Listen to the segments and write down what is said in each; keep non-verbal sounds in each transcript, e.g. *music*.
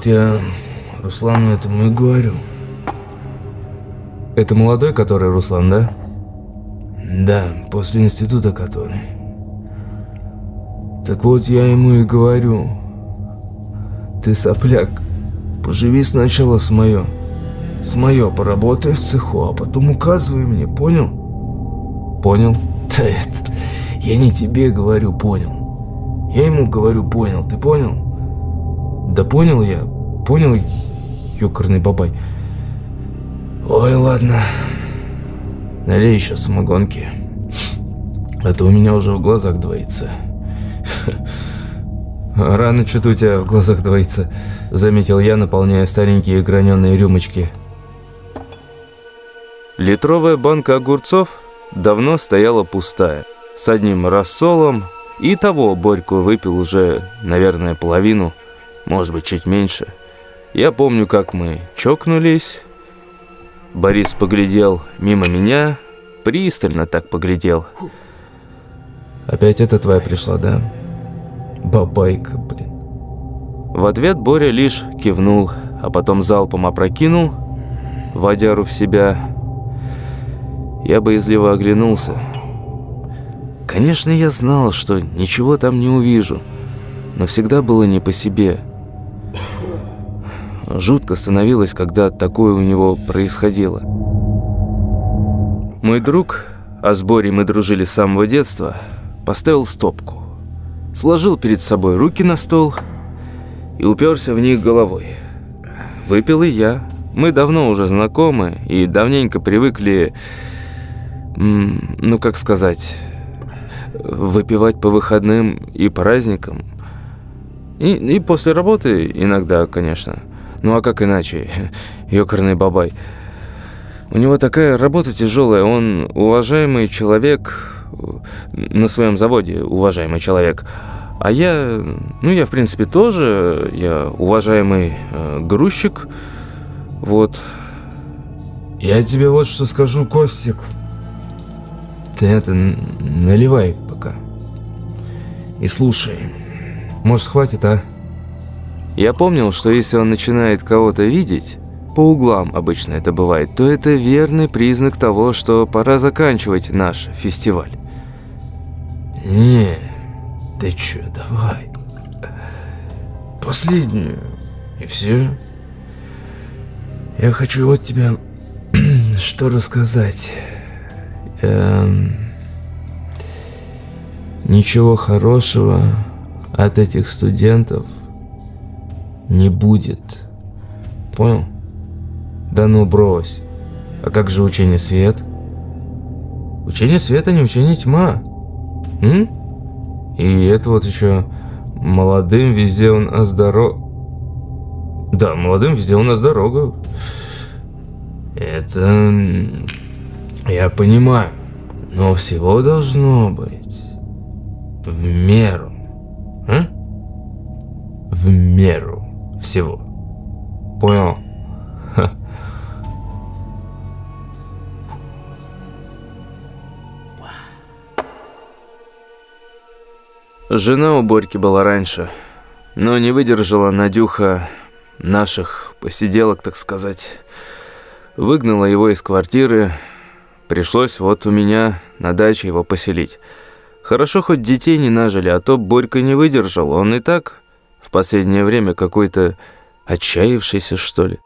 Вот я Руслану этому и говорю. Это молодой, который Руслан, да? Да, после института который. Так вот я ему и говорю. Ты, сопляк, поживи сначала с мое. С мое поработай в цеху, а потом указывай мне, понял? Понял. Да это... Я не тебе говорю, понял. Я ему говорю, понял. Ты понял? Да понял я. Понял, ёкарный бабай. Ой, ладно. Налей еще самогонки. А то у меня уже в глазах двоится. *laughs* Рано что-то у тебя в глазах двоится, заметил я, наполняя старенькие граненые рюмочки. Литровая банка огурцов давно стояла пустая, с одним рассолом, и того Борьку выпил уже, наверное, половину, может быть, чуть меньше. Я помню, как мы чокнулись. Борис поглядел мимо меня, пристально так поглядел. «Опять это твоя пришла, да? Бабайка, блин». В ответ Боря лишь кивнул, а потом залпом опрокинул водяру в себя я боязливо оглянулся. Конечно, я знал, что ничего там не увижу, но всегда было не по себе. Жутко становилось, когда такое у него происходило. Мой друг, а с Борей мы дружили с самого детства, поставил стопку. Сложил перед собой руки на стол и уперся в них головой. Выпил и я. Мы давно уже знакомы и давненько привыкли ну как сказать, выпивать по выходным и праздникам. И, и после работы иногда, конечно. Ну а как иначе, *laughs* ёкарный бабай. У него такая работа тяжелая, он уважаемый человек на своем заводе, уважаемый человек. А я, ну я в принципе тоже, я уважаемый э, грузчик, вот. Я тебе вот что скажу, Костик. Ты это, наливай пока. И слушай. Может, хватит, а? Я помнил, что если он начинает кого-то видеть, по углам обычно это бывает, то это верный признак того, что пора заканчивать наш фестиваль. Не, ты чё, давай. Последнюю, и все. Я хочу вот тебе *clears throat* что рассказать. Эм, ничего хорошего от этих студентов не будет. Понял? Да ну брось. А как же учение свет? Учение света не учение тьма. М? И это вот еще молодым везде у нас дорога. Да, молодым везде у нас дорога. Это я понимаю, но всего должно быть в меру. А? В меру всего. Понял? Жена у Борьки была раньше, но не выдержала Надюха наших посиделок, так сказать. Выгнала его из квартиры, Пришлось вот у меня на даче его поселить. Хорошо, хоть детей не нажили, а то Борька не выдержал. Он и так в последнее время какой-то отчаявшийся, что ли.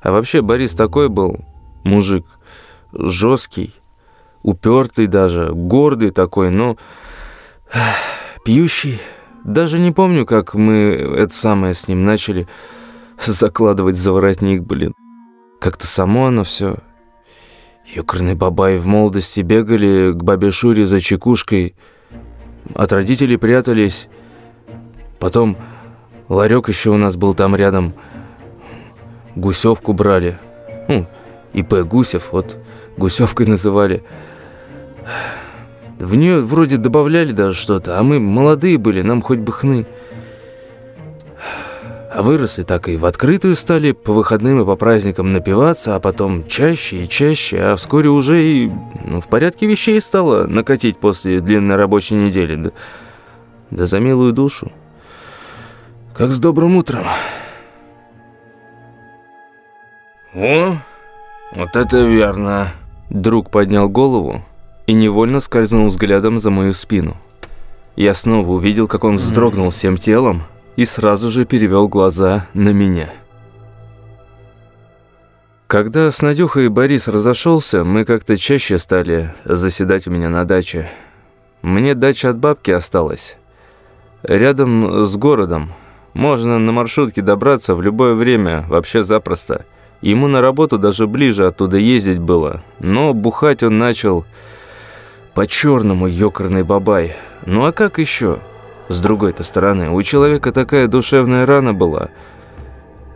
А вообще Борис такой был мужик, жесткий, упертый даже, гордый такой, но пьющий. Даже не помню, как мы это самое с ним начали закладывать за воротник, блин. Как-то само оно все Ёкарный бабай в молодости бегали к бабе Шуре за чекушкой, от родителей прятались. Потом ларек еще у нас был там рядом. Гусевку брали. Ну, ИП Гусев, вот Гусевкой называли. В нее вроде добавляли даже что-то, а мы молодые были, нам хоть бы хны. А выросли так и в открытую стали по выходным и по праздникам напиваться, а потом чаще и чаще, а вскоре уже и ну, в порядке вещей стало накатить после длинной рабочей недели. Да, да за милую душу. Как с добрым утром. «Во, вот это верно!» Друг поднял голову и невольно скользнул взглядом за мою спину. Я снова увидел, как он вздрогнул всем телом и сразу же перевел глаза на меня. Когда с Надюхой Борис разошелся, мы как-то чаще стали заседать у меня на даче. Мне дача от бабки осталась. Рядом с городом. Можно на маршрутке добраться в любое время, вообще запросто. Ему на работу даже ближе оттуда ездить было. Но бухать он начал по-черному, ёкарный бабай. Ну а как еще? С другой-то стороны, у человека такая душевная рана была –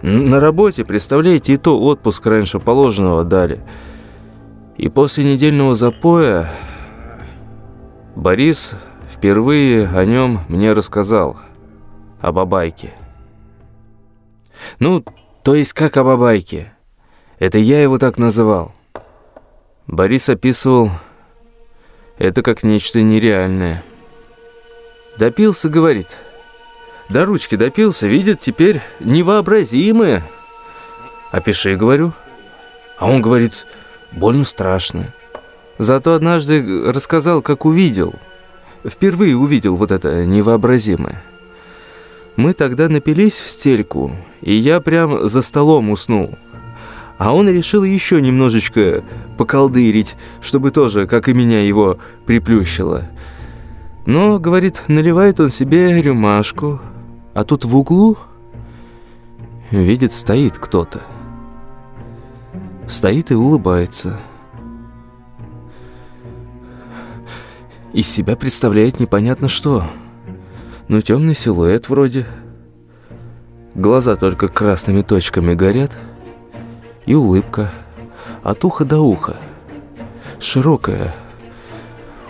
на работе, представляете, и то отпуск раньше положенного дали. И после недельного запоя Борис впервые о нем мне рассказал. О бабайке. Ну, то есть как о бабайке. Это я его так называл. Борис описывал это как нечто нереальное. Допился, говорит, до ручки допился, видит теперь невообразимое. Опиши, говорю. А он говорит, больно страшно. Зато однажды рассказал, как увидел. Впервые увидел вот это невообразимое. Мы тогда напились в стельку, и я прям за столом уснул. А он решил еще немножечко поколдырить, чтобы тоже, как и меня, его приплющило. Но, говорит, наливает он себе рюмашку, а тут в углу, видит, стоит кто-то. Стоит и улыбается. Из себя представляет непонятно что. Ну, темный силуэт вроде. Глаза только красными точками горят. И улыбка. От уха до уха. Широкая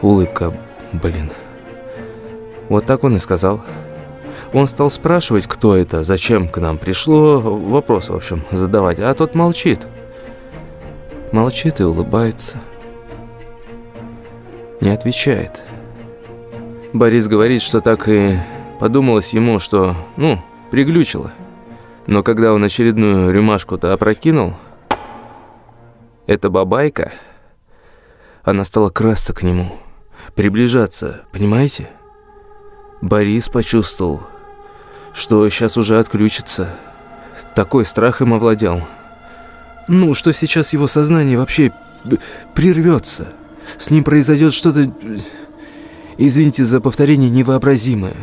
улыбка, блин. Вот так он и сказал. Он стал спрашивать, кто это, зачем к нам пришло, вопрос, в общем, задавать, а тот молчит. Молчит и улыбается. Не отвечает. Борис говорит, что так и подумалось ему, что, ну, приглючило. Но когда он очередную рюмашку-то опрокинул, эта бабайка, она стала красться к нему, приближаться, понимаете? Борис почувствовал, что сейчас уже отключится. Такой страх им овладел. Ну, что сейчас его сознание вообще прервется. С ним произойдет что-то, извините за повторение, невообразимое.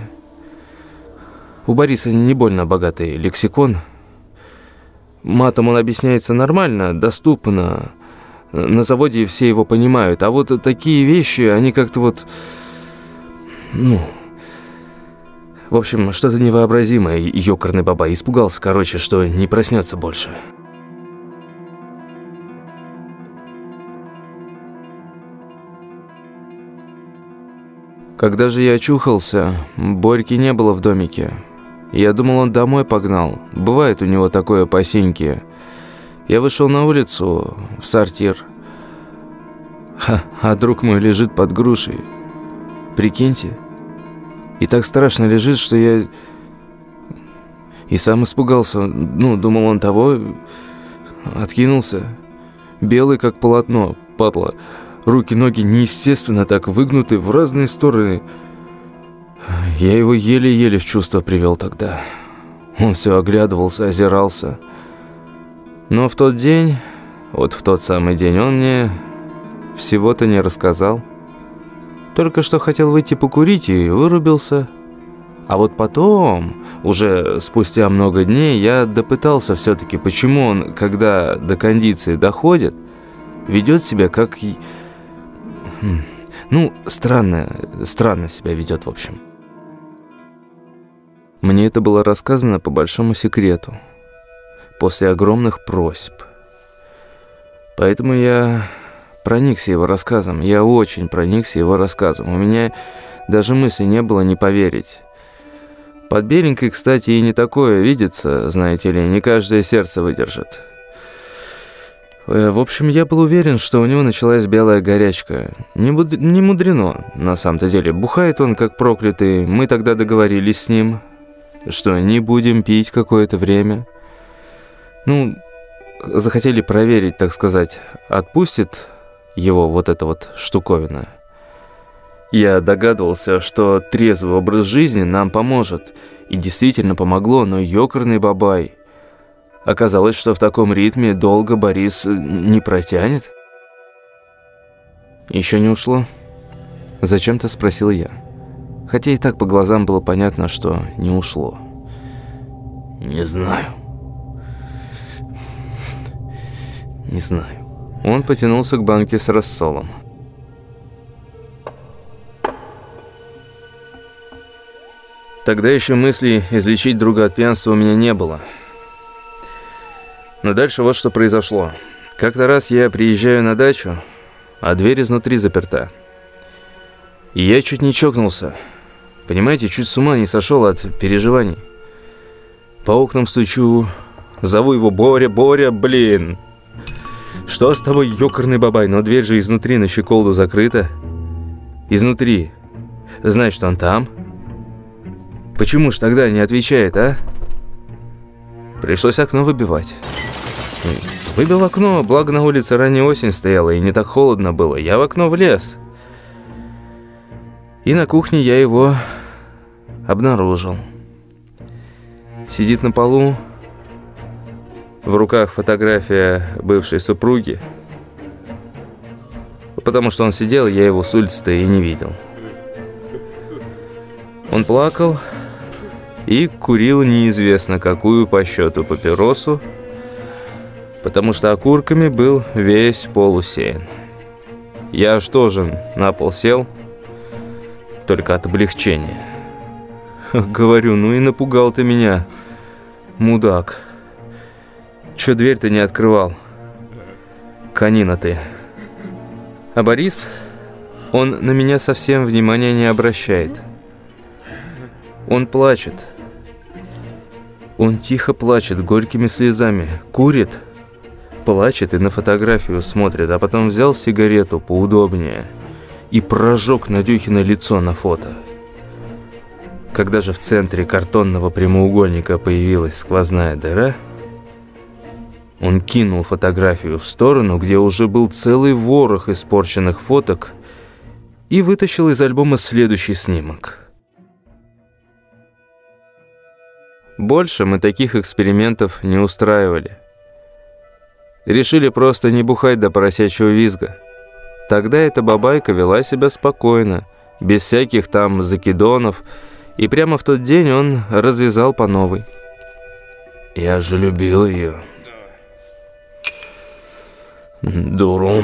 У Бориса не больно богатый лексикон. Матом он объясняется нормально, доступно. На заводе все его понимают. А вот такие вещи, они как-то вот... Ну... В общем, что-то невообразимое, ёкарный баба испугался, короче, что не проснется больше. Когда же я очухался, Борьки не было в домике. Я думал, он домой погнал. Бывает у него такое по Я вышел на улицу, в сортир. Ха, а друг мой лежит под грушей. Прикиньте. И так страшно лежит, что я... И сам испугался. Ну, думал он того... Откинулся. Белый, как полотно, падла. Руки, ноги неестественно так выгнуты в разные стороны. Я его еле-еле в чувство привел тогда. Он все оглядывался, озирался. Но в тот день, вот в тот самый день, он мне всего-то не рассказал. Только что хотел выйти покурить и вырубился. А вот потом, уже спустя много дней, я допытался все-таки, почему он, когда до кондиции доходит, ведет себя как... Ну, странно, странно себя ведет, в общем. Мне это было рассказано по большому секрету, после огромных просьб. Поэтому я проникся его рассказом. Я очень проникся его рассказом. У меня даже мысли не было не поверить. Под беленькой, кстати, и не такое видится, знаете ли, не каждое сердце выдержит. Э, в общем, я был уверен, что у него началась белая горячка. Не, буд... не мудрено, на самом-то деле. Бухает он, как проклятый. Мы тогда договорились с ним, что не будем пить какое-то время. Ну, захотели проверить, так сказать, отпустит его вот эта вот штуковина. Я догадывался, что трезвый образ жизни нам поможет. И действительно помогло, но ёкарный бабай. Оказалось, что в таком ритме долго Борис не протянет. Еще не ушло? Зачем-то спросил я. Хотя и так по глазам было понятно, что не ушло. Не знаю. Не знаю. Он потянулся к банке с рассолом. Тогда еще мысли излечить друга от пьянства у меня не было. Но дальше вот что произошло. Как-то раз я приезжаю на дачу, а дверь изнутри заперта. И я чуть не чокнулся. Понимаете, чуть с ума не сошел от переживаний. По окнам стучу, зову его Боря, Боря, блин. Что с тобой, ёкарный бабай? Но дверь же изнутри на щеколду закрыта. Изнутри. Значит, он там? Почему ж тогда не отвечает, а? Пришлось окно выбивать. Выбил окно, благо на улице ранняя осень стояла и не так холодно было. Я в окно влез. И на кухне я его обнаружил. Сидит на полу, в руках фотография бывшей супруги. Потому что он сидел, я его с улицы-то и не видел. Он плакал, и курил неизвестно какую по счету папиросу, потому что окурками был весь пол усеян. Я аж тоже на пол сел, только от облегчения. *laughs* Говорю, ну и напугал ты меня, мудак. Чё дверь-то не открывал? Канина ты. А Борис, он на меня совсем внимания не обращает. Он плачет. Он тихо плачет, горькими слезами, курит, плачет и на фотографию смотрит, а потом взял сигарету поудобнее и прожег Надюхино лицо на фото. Когда же в центре картонного прямоугольника появилась сквозная дыра, он кинул фотографию в сторону, где уже был целый ворох испорченных фоток, и вытащил из альбома следующий снимок – Больше мы таких экспериментов не устраивали. Решили просто не бухать до поросячьего визга. Тогда эта бабайка вела себя спокойно, без всяких там закидонов, и прямо в тот день он развязал по новой. Я же любил ее. Дуру.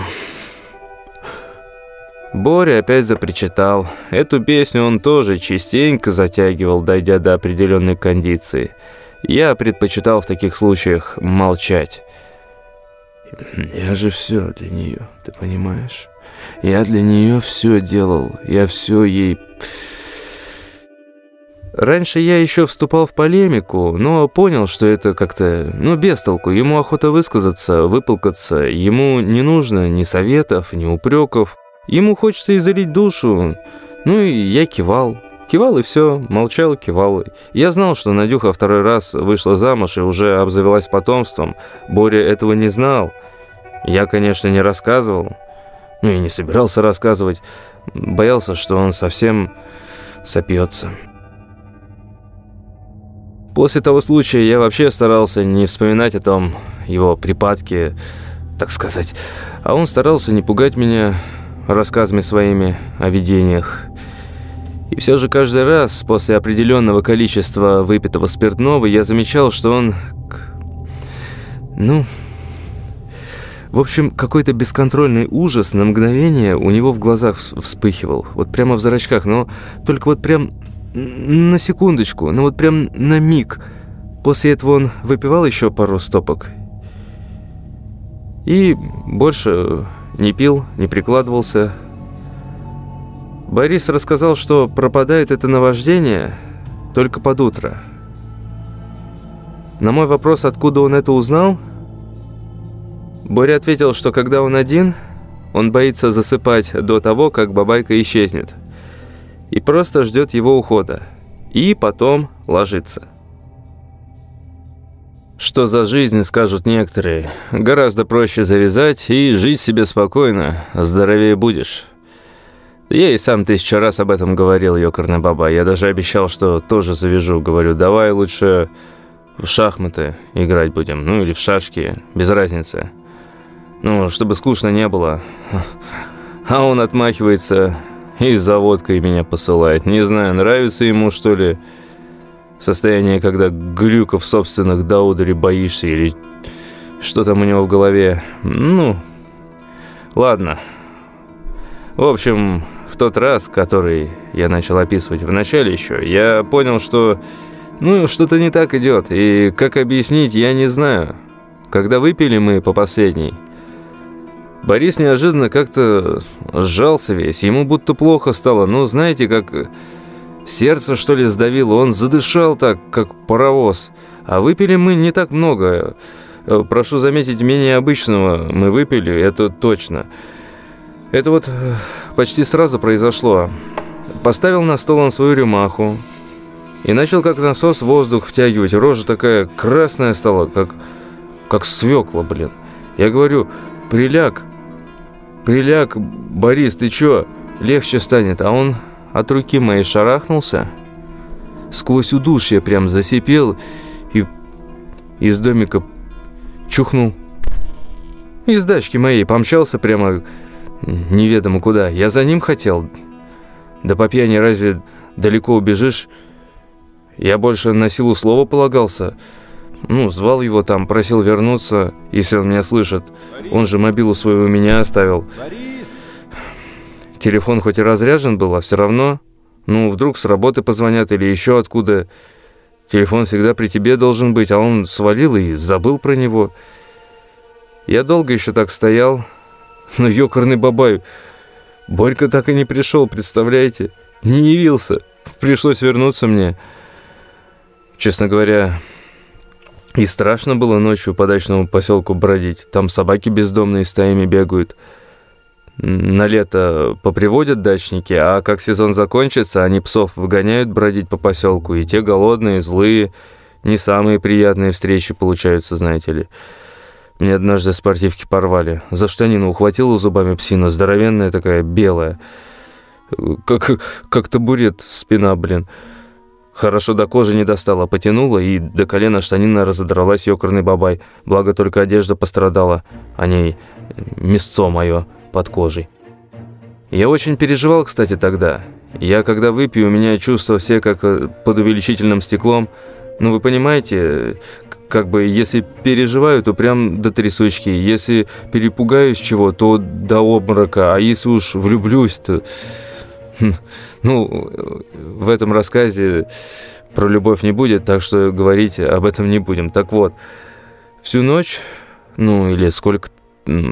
Боря опять запричитал. Эту песню он тоже частенько затягивал, дойдя до определенной кондиции. Я предпочитал в таких случаях молчать. Я же все для нее, ты понимаешь? Я для нее все делал, я все ей... Раньше я еще вступал в полемику, но понял, что это как-то, ну, без толку. Ему охота высказаться, выплакаться. Ему не нужно ни советов, ни упреков. Ему хочется изолить душу. Ну и я кивал. Кивал и все, молчал, кивал. Я знал, что Надюха второй раз вышла замуж и уже обзавелась потомством. Боря этого не знал. Я, конечно, не рассказывал. Ну и не собирался рассказывать. Боялся, что он совсем сопьется. После того случая я вообще старался не вспоминать о том его припадке, так сказать. А он старался не пугать меня рассказами своими о видениях. И все же каждый раз после определенного количества выпитого спиртного я замечал, что он... Ну... В общем, какой-то бесконтрольный ужас на мгновение у него в глазах вспыхивал. Вот прямо в зрачках, но только вот прям на секундочку, ну вот прям на миг. После этого он выпивал еще пару стопок. И больше не пил, не прикладывался. Борис рассказал, что пропадает это наваждение только под утро. На мой вопрос, откуда он это узнал, Боря ответил, что когда он один, он боится засыпать до того, как бабайка исчезнет. И просто ждет его ухода. И потом ложится. Что за жизнь, скажут некоторые. Гораздо проще завязать и жить себе спокойно, здоровее будешь. Я и сам тысячу раз об этом говорил, ёкарный баба. Я даже обещал, что тоже завяжу. Говорю, давай лучше в шахматы играть будем. Ну или в шашки, без разницы. Ну, чтобы скучно не было. А он отмахивается и за водкой меня посылает. Не знаю, нравится ему, что ли, состояние, когда глюков собственных до удара боишься или что там у него в голове. Ну, ладно. В общем, в тот раз, который я начал описывать в начале еще, я понял, что, ну, что-то не так идет. И как объяснить, я не знаю. Когда выпили мы по последней, Борис неожиданно как-то сжался весь, ему будто плохо стало. Ну, знаете, как сердце, что ли, сдавило. Он задышал так, как паровоз. А выпили мы не так много. Э, прошу заметить, менее обычного мы выпили, это точно. Это вот э, почти сразу произошло. Поставил на стол он свою рюмаху и начал как насос воздух втягивать. Рожа такая красная стала, как, как свекла, блин. Я говорю, приляг, «Приляг, Борис, ты чё? Легче станет». А он от руки моей шарахнулся. Сквозь удушье прям засипел и из домика чухнул. Из дачки моей помчался прямо неведомо куда. Я за ним хотел. Да по пьяни разве далеко убежишь? Я больше на силу слова полагался. Ну, звал его там, просил вернуться, если он меня слышит. Он же мобилу свою у меня оставил. Телефон хоть и разряжен был, а все равно... Ну, вдруг с работы позвонят или еще откуда. Телефон всегда при тебе должен быть, а он свалил и забыл про него. Я долго еще так стоял. *laughs* Но ёкарный бабай, Борька так и не пришел, представляете? Не явился. Пришлось вернуться мне. Честно говоря, и страшно было ночью по дачному поселку бродить. Там собаки бездомные стаями бегают. На лето поприводят дачники, а как сезон закончится, они псов выгоняют бродить по поселку. И те голодные, злые, не самые приятные встречи получаются, знаете ли. Мне однажды спортивки порвали. За штанину ухватила зубами псина, здоровенная такая, белая. Как, как табурет спина, блин. Хорошо до кожи не достала, потянула, и до колена штанина разодралась ёкарный бабай. Благо только одежда пострадала, а не мясцо мое под кожей. Я очень переживал, кстати, тогда. Я, когда выпью, у меня чувства все как э, под увеличительным стеклом. Ну, вы понимаете, как бы, если переживаю, то прям до трясучки. Если перепугаюсь чего, то до обморока. А если уж влюблюсь, то... Хм, ну, в этом рассказе про любовь не будет, так что говорить об этом не будем. Так вот, всю ночь, ну или сколько,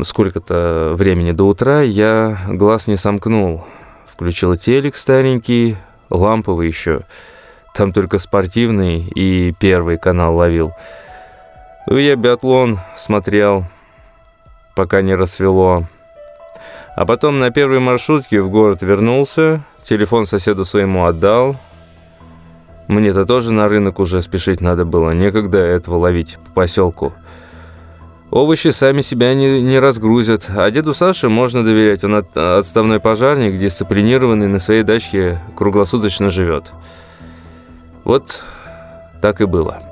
сколько-то времени до утра, я глаз не сомкнул. Включил телек старенький, ламповый еще. Там только спортивный и первый канал ловил. Ну, я биатлон смотрел, пока не рассвело. А потом на первой маршрутке в город вернулся, телефон соседу своему отдал. Мне-то тоже на рынок уже спешить надо было, некогда этого ловить по поселку. Овощи сами себя не, не разгрузят, а деду Саше можно доверять, он от, отставной пожарник, дисциплинированный, на своей дачке круглосуточно живет. Вот так и было.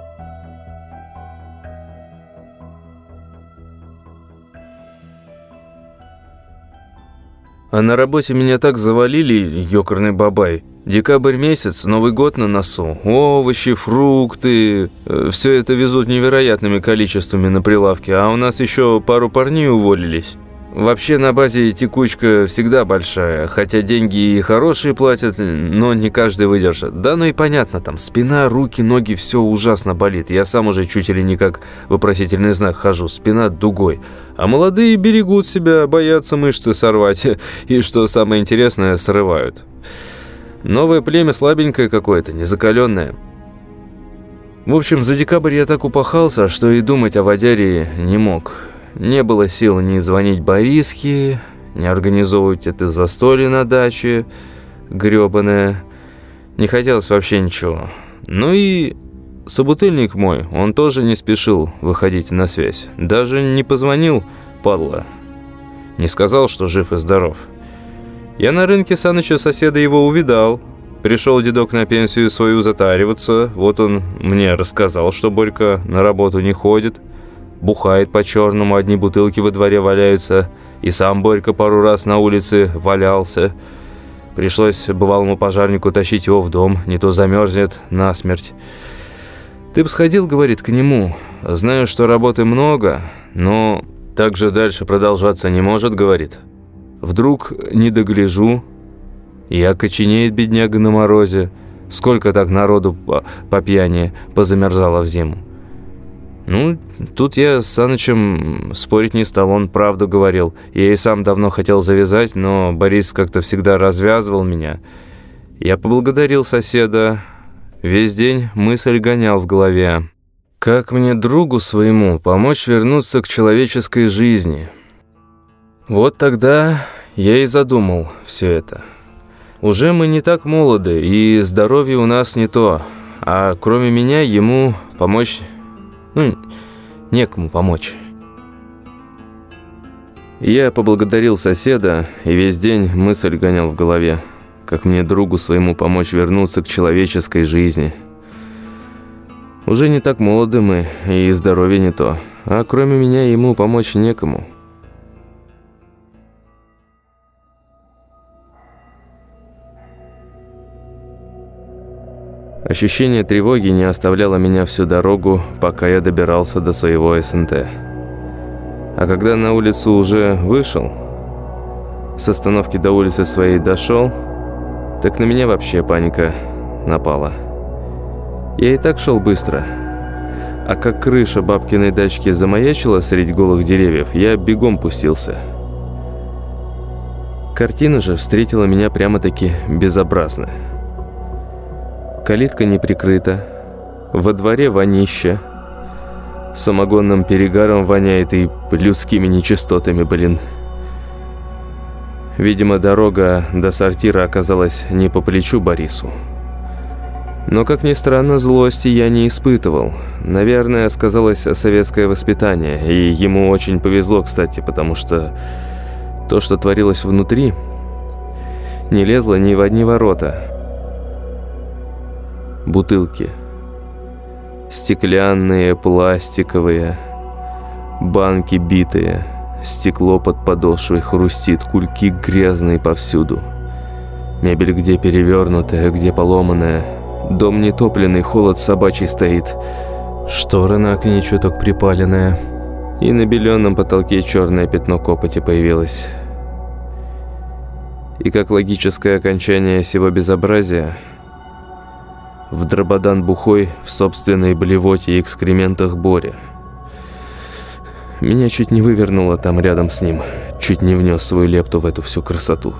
А на работе меня так завалили, ёкарный бабай. Декабрь месяц, Новый год на носу. Овощи, фрукты. Э, Все это везут невероятными количествами на прилавке. А у нас еще пару парней уволились. Вообще на базе текучка всегда большая, хотя деньги и хорошие платят, но не каждый выдержит. Да, ну и понятно, там спина, руки, ноги, все ужасно болит. Я сам уже чуть ли не как вопросительный знак хожу, спина дугой. А молодые берегут себя, боятся мышцы сорвать, *laughs* и что самое интересное, срывают. Новое племя слабенькое какое-то, незакаленное. В общем, за декабрь я так упахался, что и думать о водяре не мог. Не было сил ни звонить Бориске, ни организовывать это застолье на даче, грёбаное. Не хотелось вообще ничего. Ну и собутыльник мой, он тоже не спешил выходить на связь. Даже не позвонил, падла. Не сказал, что жив и здоров. Я на рынке Саныча соседа его увидал. Пришел дедок на пенсию свою затариваться. Вот он мне рассказал, что Борька на работу не ходит. Бухает по-черному, одни бутылки во дворе валяются. И сам Борька пару раз на улице валялся. Пришлось бывалому пожарнику тащить его в дом, не то замерзнет насмерть. «Ты бы сходил, — говорит, — к нему. Знаю, что работы много, но так же дальше продолжаться не может, — говорит. Вдруг не догляжу, и окоченеет бедняга на морозе. Сколько так народу по, по пьяни позамерзало в зиму. Ну, тут я с Санычем спорить не стал, он правду говорил. Я и сам давно хотел завязать, но Борис как-то всегда развязывал меня. Я поблагодарил соседа. Весь день мысль гонял в голове. Как мне другу своему помочь вернуться к человеческой жизни? Вот тогда я и задумал все это. Уже мы не так молоды, и здоровье у нас не то. А кроме меня ему помочь ну, некому помочь. Я поблагодарил соседа, и весь день мысль гонял в голове, как мне другу своему помочь вернуться к человеческой жизни. Уже не так молоды мы, и здоровье не то, а кроме меня ему помочь некому. Ощущение тревоги не оставляло меня всю дорогу, пока я добирался до своего СНТ. А когда на улицу уже вышел, с остановки до улицы своей дошел, так на меня вообще паника напала. Я и так шел быстро. А как крыша бабкиной дачки замаячила среди голых деревьев, я бегом пустился. Картина же встретила меня прямо-таки безобразно. Калитка не прикрыта. Во дворе вонище. Самогонным перегаром воняет и людскими нечистотами, блин. Видимо, дорога до сортира оказалась не по плечу Борису. Но, как ни странно, злости я не испытывал. Наверное, сказалось советское воспитание. И ему очень повезло, кстати, потому что то, что творилось внутри, не лезло ни в одни ворота бутылки. Стеклянные, пластиковые, банки битые, стекло под подошвой хрустит, кульки грязные повсюду. Мебель где перевернутая, где поломанная. Дом нетопленный, холод собачий стоит. Штора на окне чуток припаленная. И на беленом потолке черное пятно копоти появилось. И как логическое окончание всего безобразия – в дрободан бухой в собственной блевоте и экскрементах Боря. Меня чуть не вывернуло там рядом с ним, чуть не внес свою лепту в эту всю красоту.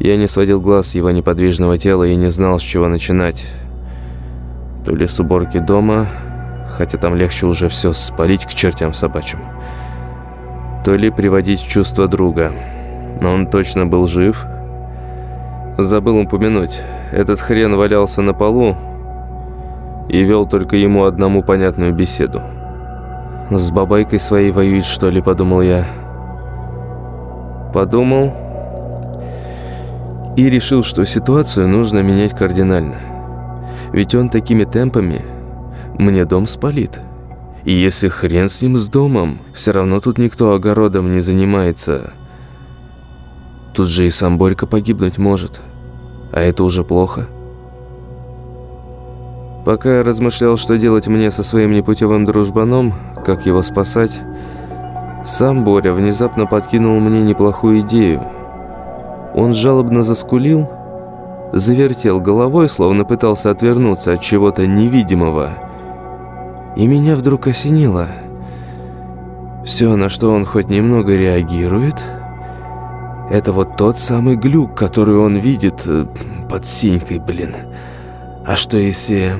Я не сводил глаз его неподвижного тела и не знал, с чего начинать. То ли с уборки дома, хотя там легче уже все спалить к чертям собачьим, то ли приводить в чувство друга. Но он точно был жив. Забыл упомянуть, этот хрен валялся на полу и вел только ему одному понятную беседу. «С бабайкой своей воюет, что ли?» – подумал я. Подумал и решил, что ситуацию нужно менять кардинально. Ведь он такими темпами мне дом спалит. И если хрен с ним с домом, все равно тут никто огородом не занимается. Тут же и сам Борька погибнуть может. А это уже плохо. Пока я размышлял, что делать мне со своим непутевым дружбаном, как его спасать, сам Боря внезапно подкинул мне неплохую идею. Он жалобно заскулил, завертел головой, словно пытался отвернуться от чего-то невидимого. И меня вдруг осенило. Все, на что он хоть немного реагирует – это вот тот самый глюк, который он видит э, под синькой, блин. А что если...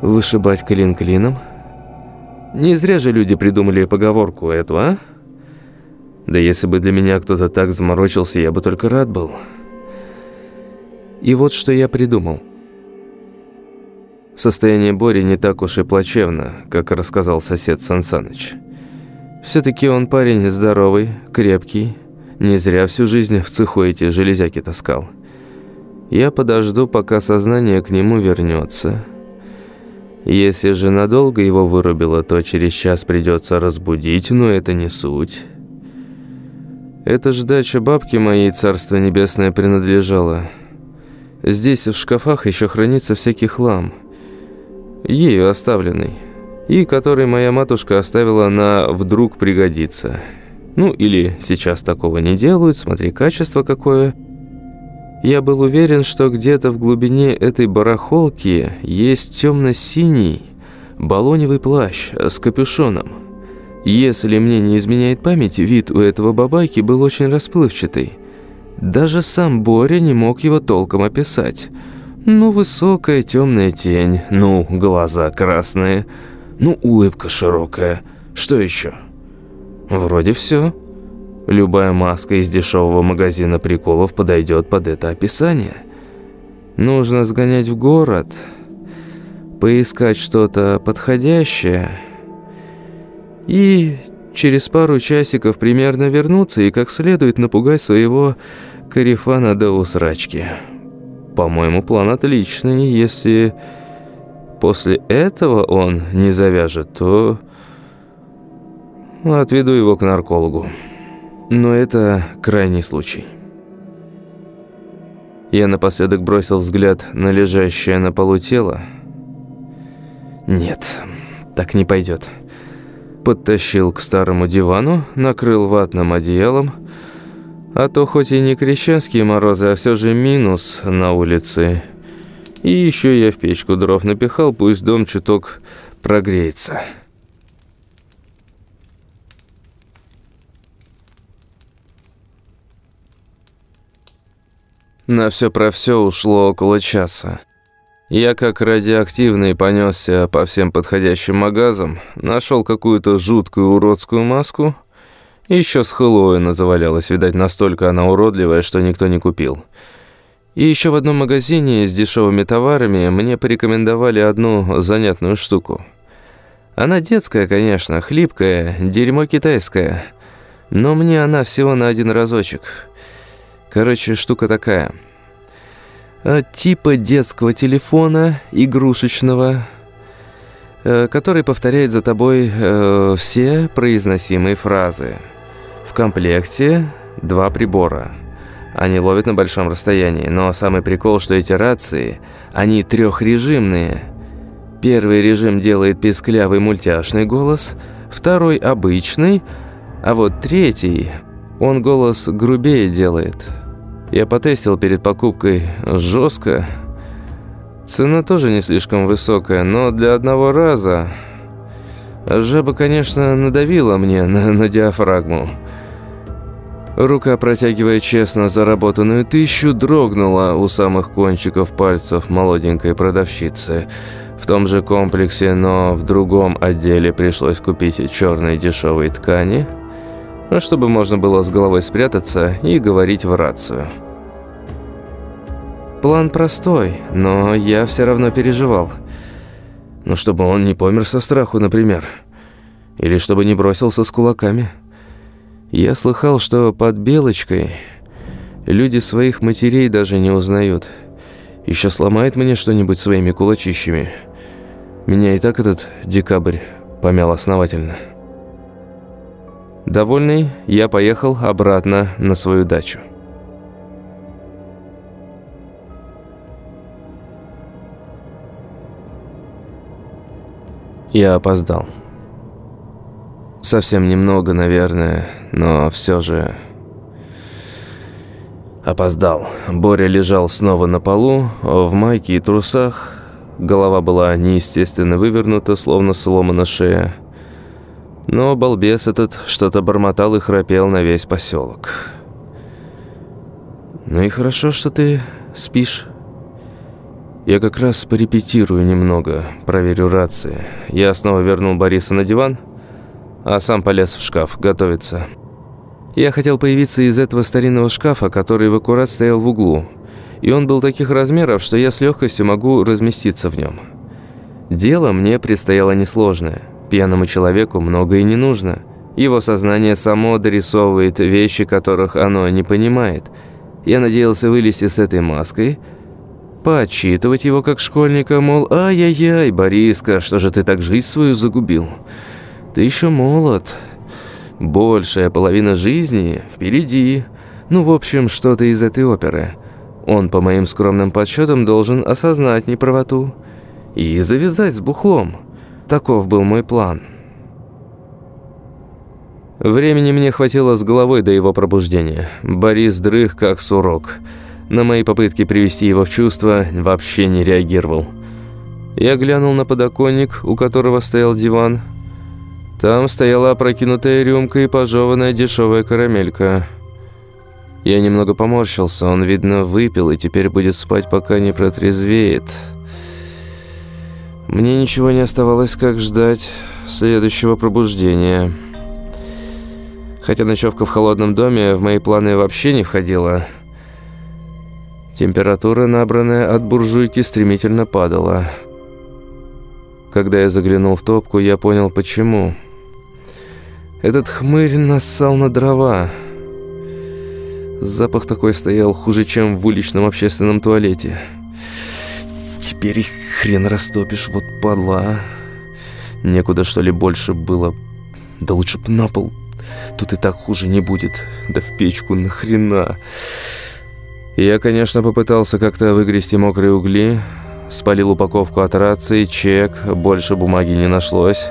Вышибать клин клином? Не зря же люди придумали поговорку эту, а? Да если бы для меня кто-то так заморочился, я бы только рад был. И вот что я придумал. Состояние Бори не так уж и плачевно, как рассказал сосед Сансаныч. Все-таки он парень здоровый, крепкий, не зря всю жизнь в цеху эти железяки таскал. Я подожду, пока сознание к нему вернется. Если же надолго его вырубило, то через час придется разбудить, но это не суть. Это ж дача бабки моей, царство небесное, принадлежала. Здесь в шкафах еще хранится всякий хлам, ею оставленный, и который моя матушка оставила на «вдруг пригодится». Ну, или сейчас такого не делают, смотри, качество какое. Я был уверен, что где-то в глубине этой барахолки есть темно-синий баллоневый плащ с капюшоном. Если мне не изменяет память, вид у этого бабайки был очень расплывчатый. Даже сам Боря не мог его толком описать. Ну, высокая темная тень, ну, глаза красные, ну, улыбка широкая. Что еще? Вроде все. Любая маска из дешевого магазина приколов подойдет под это описание. Нужно сгонять в город, поискать что-то подходящее и через пару часиков примерно вернуться и как следует напугать своего карифана до усрачки. По-моему, план отличный. Если после этого он не завяжет, то Отведу его к наркологу. Но это крайний случай. Я напоследок бросил взгляд на лежащее на полу тело. Нет, так не пойдет. Подтащил к старому дивану, накрыл ватным одеялом, а то хоть и не крещенские морозы, а все же минус на улице. И еще я в печку дров напихал, пусть дом чуток прогреется. На все про все ушло около часа. Я, как радиоактивный, понесся по всем подходящим магазам, нашел какую-то жуткую уродскую маску. Еще с Хэллоуина завалялась, видать, настолько она уродливая, что никто не купил. И еще в одном магазине с дешевыми товарами мне порекомендовали одну занятную штуку. Она детская, конечно, хлипкая, дерьмо китайское, но мне она всего на один разочек – Короче, штука такая. Э, типа детского телефона, игрушечного, э, который повторяет за тобой э, все произносимые фразы. В комплекте два прибора. Они ловят на большом расстоянии, но самый прикол, что эти рации, они трехрежимные. Первый режим делает писклявый мультяшный голос, второй обычный, а вот третий, он голос грубее делает – я потестил перед покупкой жестко. Цена тоже не слишком высокая, но для одного раза... Жаба, конечно, надавила мне на, на диафрагму. Рука, протягивая честно заработанную тысячу, дрогнула у самых кончиков пальцев молоденькой продавщицы. В том же комплексе, но в другом отделе пришлось купить черные дешевые ткани, чтобы можно было с головой спрятаться и говорить в рацию. План простой, но я все равно переживал. Ну, чтобы он не помер со страху, например. Или чтобы не бросился с кулаками. Я слыхал, что под Белочкой люди своих матерей даже не узнают. Еще сломает мне что-нибудь своими кулачищами. Меня и так этот декабрь помял основательно. Довольный, я поехал обратно на свою дачу. Я опоздал. Совсем немного, наверное, но все же... Опоздал. Боря лежал снова на полу, в майке и трусах. Голова была неестественно вывернута, словно сломана шея. Но балбес этот что-то бормотал и храпел на весь поселок. «Ну и хорошо, что ты спишь», я как раз порепетирую немного, проверю рации. Я снова вернул Бориса на диван, а сам полез в шкаф, готовиться. Я хотел появиться из этого старинного шкафа, который в аккурат стоял в углу. И он был таких размеров, что я с легкостью могу разместиться в нем. Дело мне предстояло несложное. Пьяному человеку многое не нужно. Его сознание само дорисовывает вещи, которых оно не понимает. Я надеялся вылезти с этой маской, поотчитывать его как школьника, мол, «Ай-яй-яй, Бориска, что же ты так жизнь свою загубил? Ты еще молод. Большая половина жизни впереди. Ну, в общем, что-то из этой оперы». Он, по моим скромным подсчетам, должен осознать неправоту и завязать с бухлом. Таков был мой план. Времени мне хватило с головой до его пробуждения. Борис дрых как сурок. На мои попытки привести его в чувство вообще не реагировал. Я глянул на подоконник, у которого стоял диван. Там стояла опрокинутая рюмка и пожеванная дешевая карамелька – я немного поморщился, он, видно, выпил и теперь будет спать, пока не протрезвеет. Мне ничего не оставалось, как ждать следующего пробуждения. Хотя ночевка в холодном доме в мои планы вообще не входила. Температура, набранная от буржуйки, стремительно падала. Когда я заглянул в топку, я понял, почему. Этот хмырь нассал на дрова. Запах такой стоял хуже, чем в уличном общественном туалете. Теперь их хрен растопишь, вот падла, а. Некуда, что ли, больше было. Да лучше б на пол. Тут и так хуже не будет. Да в печку нахрена. Я, конечно, попытался как-то выгрести мокрые угли. Спалил упаковку от рации, чек, больше бумаги не нашлось.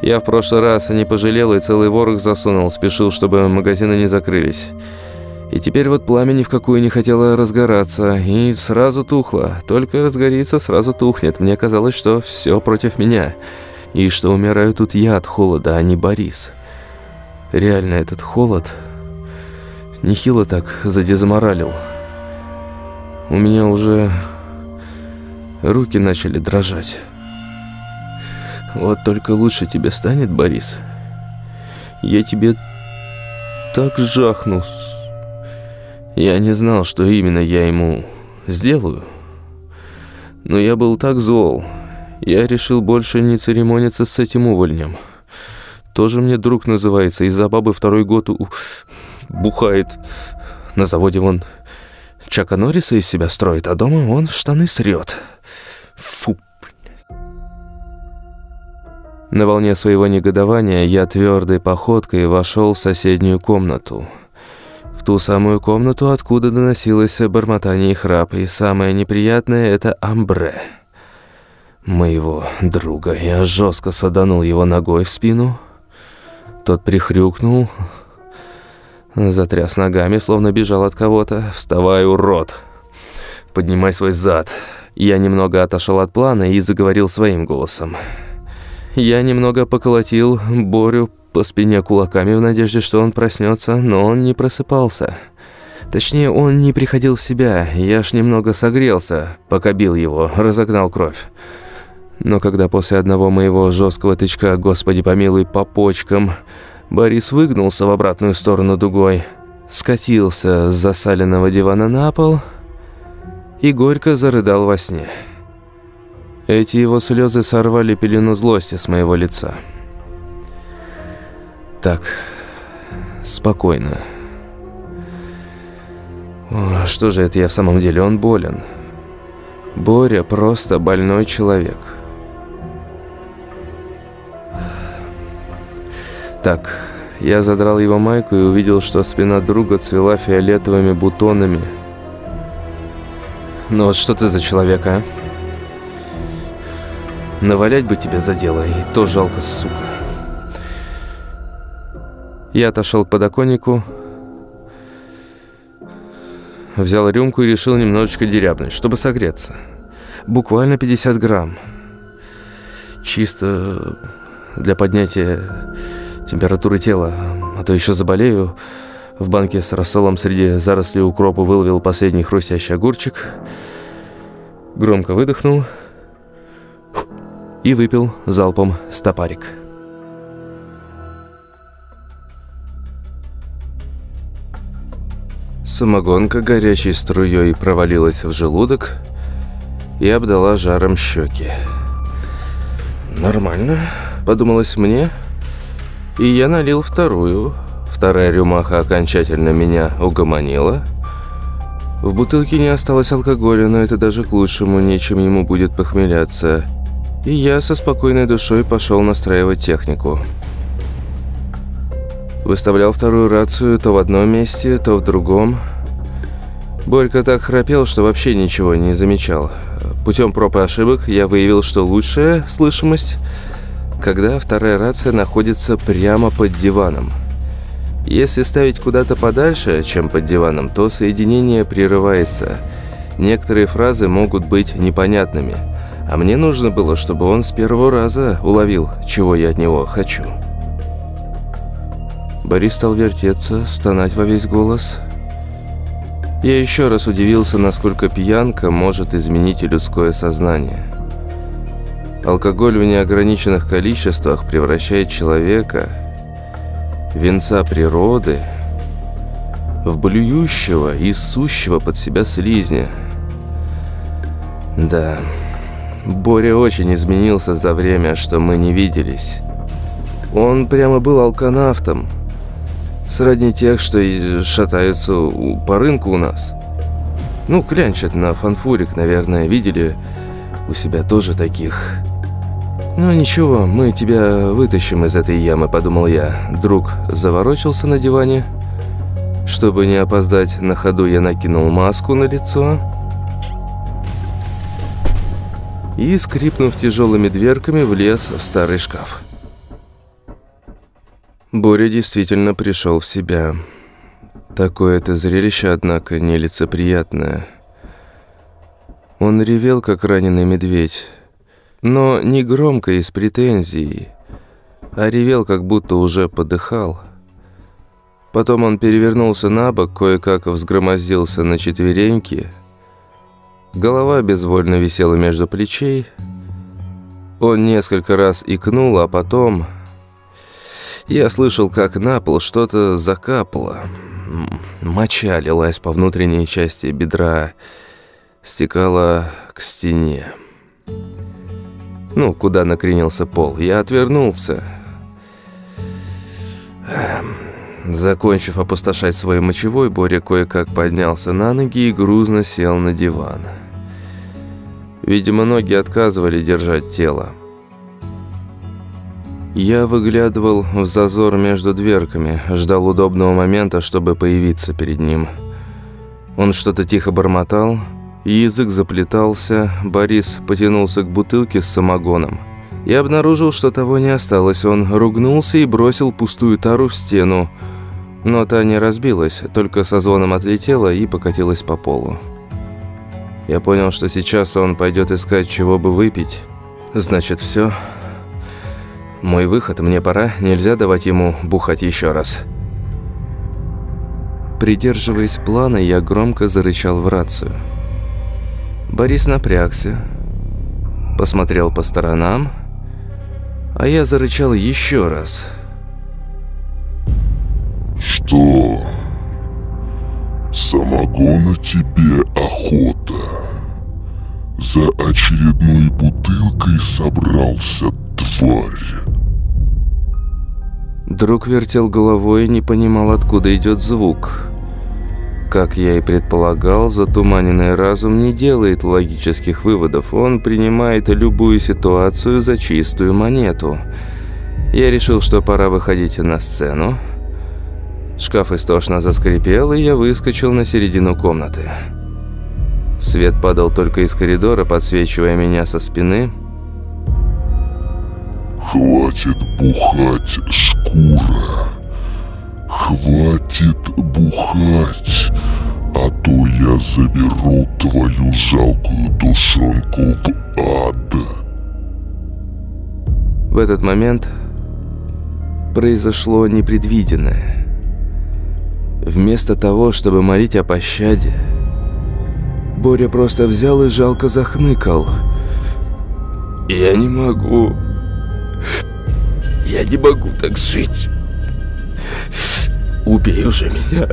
Я в прошлый раз не пожалел и целый ворох засунул, спешил, чтобы магазины не закрылись. И теперь вот пламя ни в какую не хотело разгораться, и сразу тухло. Только разгорится, сразу тухнет. Мне казалось, что все против меня. И что умираю тут я от холода, а не Борис. Реально, этот холод нехило так задезморалил. У меня уже руки начали дрожать. Вот только лучше тебе станет, Борис. Я тебе так жахну, я не знал, что именно я ему сделаю. Но я был так зол. Я решил больше не церемониться с этим увольнем. Тоже мне друг называется. Из-за бабы второй год у... бухает. На заводе он Чака Норриса из себя строит, а дома он штаны срет. Фу, На волне своего негодования я твердой походкой вошел в соседнюю комнату ту самую комнату, откуда доносилось бормотание и храп, и самое неприятное – это амбре. Моего друга. Я жестко саданул его ногой в спину. Тот прихрюкнул, затряс ногами, словно бежал от кого-то. «Вставай, урод! Поднимай свой зад!» Я немного отошел от плана и заговорил своим голосом. Я немного поколотил Борю по спине кулаками в надежде, что он проснется, но он не просыпался. Точнее, он не приходил в себя, я ж немного согрелся, пока бил его, разогнал кровь. Но когда после одного моего жесткого тычка, господи помилуй, по почкам, Борис выгнулся в обратную сторону дугой, скатился с засаленного дивана на пол и горько зарыдал во сне. Эти его слезы сорвали пелену злости с моего лица. Так, спокойно. О, что же это я в самом деле? Он болен. Боря просто больной человек. Так, я задрал его майку и увидел, что спина друга цвела фиолетовыми бутонами. Ну вот что ты за человек, а? Навалять бы тебе за дело, и то жалко, сука. Я отошел к подоконнику, взял рюмку и решил немножечко дерябнуть, чтобы согреться. Буквально 50 грамм. Чисто для поднятия температуры тела, а то еще заболею. В банке с рассолом среди зарослей укропа выловил последний хрустящий огурчик. Громко выдохнул и выпил залпом стопарик. Самогонка горячей струей провалилась в желудок и обдала жаром щеки. нормально, подумалось мне, и я налил вторую. Вторая рюмаха окончательно меня угомонила. В бутылке не осталось алкоголя, но это даже к лучшему, нечем ему будет похмеляться. И я со спокойной душой пошел настраивать технику. Выставлял вторую рацию то в одном месте, то в другом. Борька так храпел, что вообще ничего не замечал. Путем проб и ошибок я выявил, что лучшая слышимость, когда вторая рация находится прямо под диваном. Если ставить куда-то подальше, чем под диваном, то соединение прерывается. Некоторые фразы могут быть непонятными, а мне нужно было, чтобы он с первого раза уловил, чего я от него хочу. Борис стал вертеться, стонать во весь голос. Я еще раз удивился, насколько пьянка может изменить людское сознание. Алкоголь в неограниченных количествах превращает человека, венца природы, в блюющего и сущего под себя слизня. Да, Боря очень изменился за время, что мы не виделись. Он прямо был алканавтом – Сродни тех, что шатаются по рынку у нас. Ну, клянчат на фанфурик, наверное, видели у себя тоже таких. «Ну ничего, мы тебя вытащим из этой ямы», – подумал я. Друг заворочился на диване. Чтобы не опоздать на ходу, я накинул маску на лицо. И, скрипнув тяжелыми дверками, влез в старый шкаф. Боря действительно пришел в себя. Такое это зрелище, однако, нелицеприятное. Он ревел, как раненый медведь, но не громко и с претензией, а ревел, как будто уже подыхал. Потом он перевернулся на бок, кое-как взгромоздился на четвереньки. Голова безвольно висела между плечей. Он несколько раз икнул, а потом я слышал, как на пол что-то закапало. Моча лилась по внутренней части бедра, стекала к стене. Ну, куда накренился пол. Я отвернулся. Закончив опустошать свой мочевой, Боря кое-как поднялся на ноги и грузно сел на диван. Видимо, ноги отказывали держать тело. Я выглядывал в зазор между дверками, ждал удобного момента, чтобы появиться перед ним. Он что-то тихо бормотал, язык заплетался, Борис потянулся к бутылке с самогоном. Я обнаружил, что того не осталось, он ругнулся и бросил пустую тару в стену, но та не разбилась, только со звоном отлетела и покатилась по полу. Я понял, что сейчас он пойдет искать чего бы выпить. Значит, все... Мой выход, мне пора, нельзя давать ему бухать еще раз. Придерживаясь плана, я громко зарычал в рацию. Борис напрягся, посмотрел по сторонам, а я зарычал еще раз. «Что? Самогона тебе охота? За очередной бутылкой собрался, тварь?» Друг вертел головой и не понимал, откуда идет звук. Как я и предполагал, затуманенный разум не делает логических выводов. Он принимает любую ситуацию за чистую монету. Я решил, что пора выходить на сцену. Шкаф истошно заскрипел, и я выскочил на середину комнаты. Свет падал только из коридора, подсвечивая меня со спины – Хватит бухать, шкура. Хватит бухать, а то я заберу твою жалкую душонку в ад. В этот момент произошло непредвиденное. Вместо того, чтобы молить о пощаде, Боря просто взял и жалко захныкал. «Я не могу», я не могу так жить. Убей уже меня.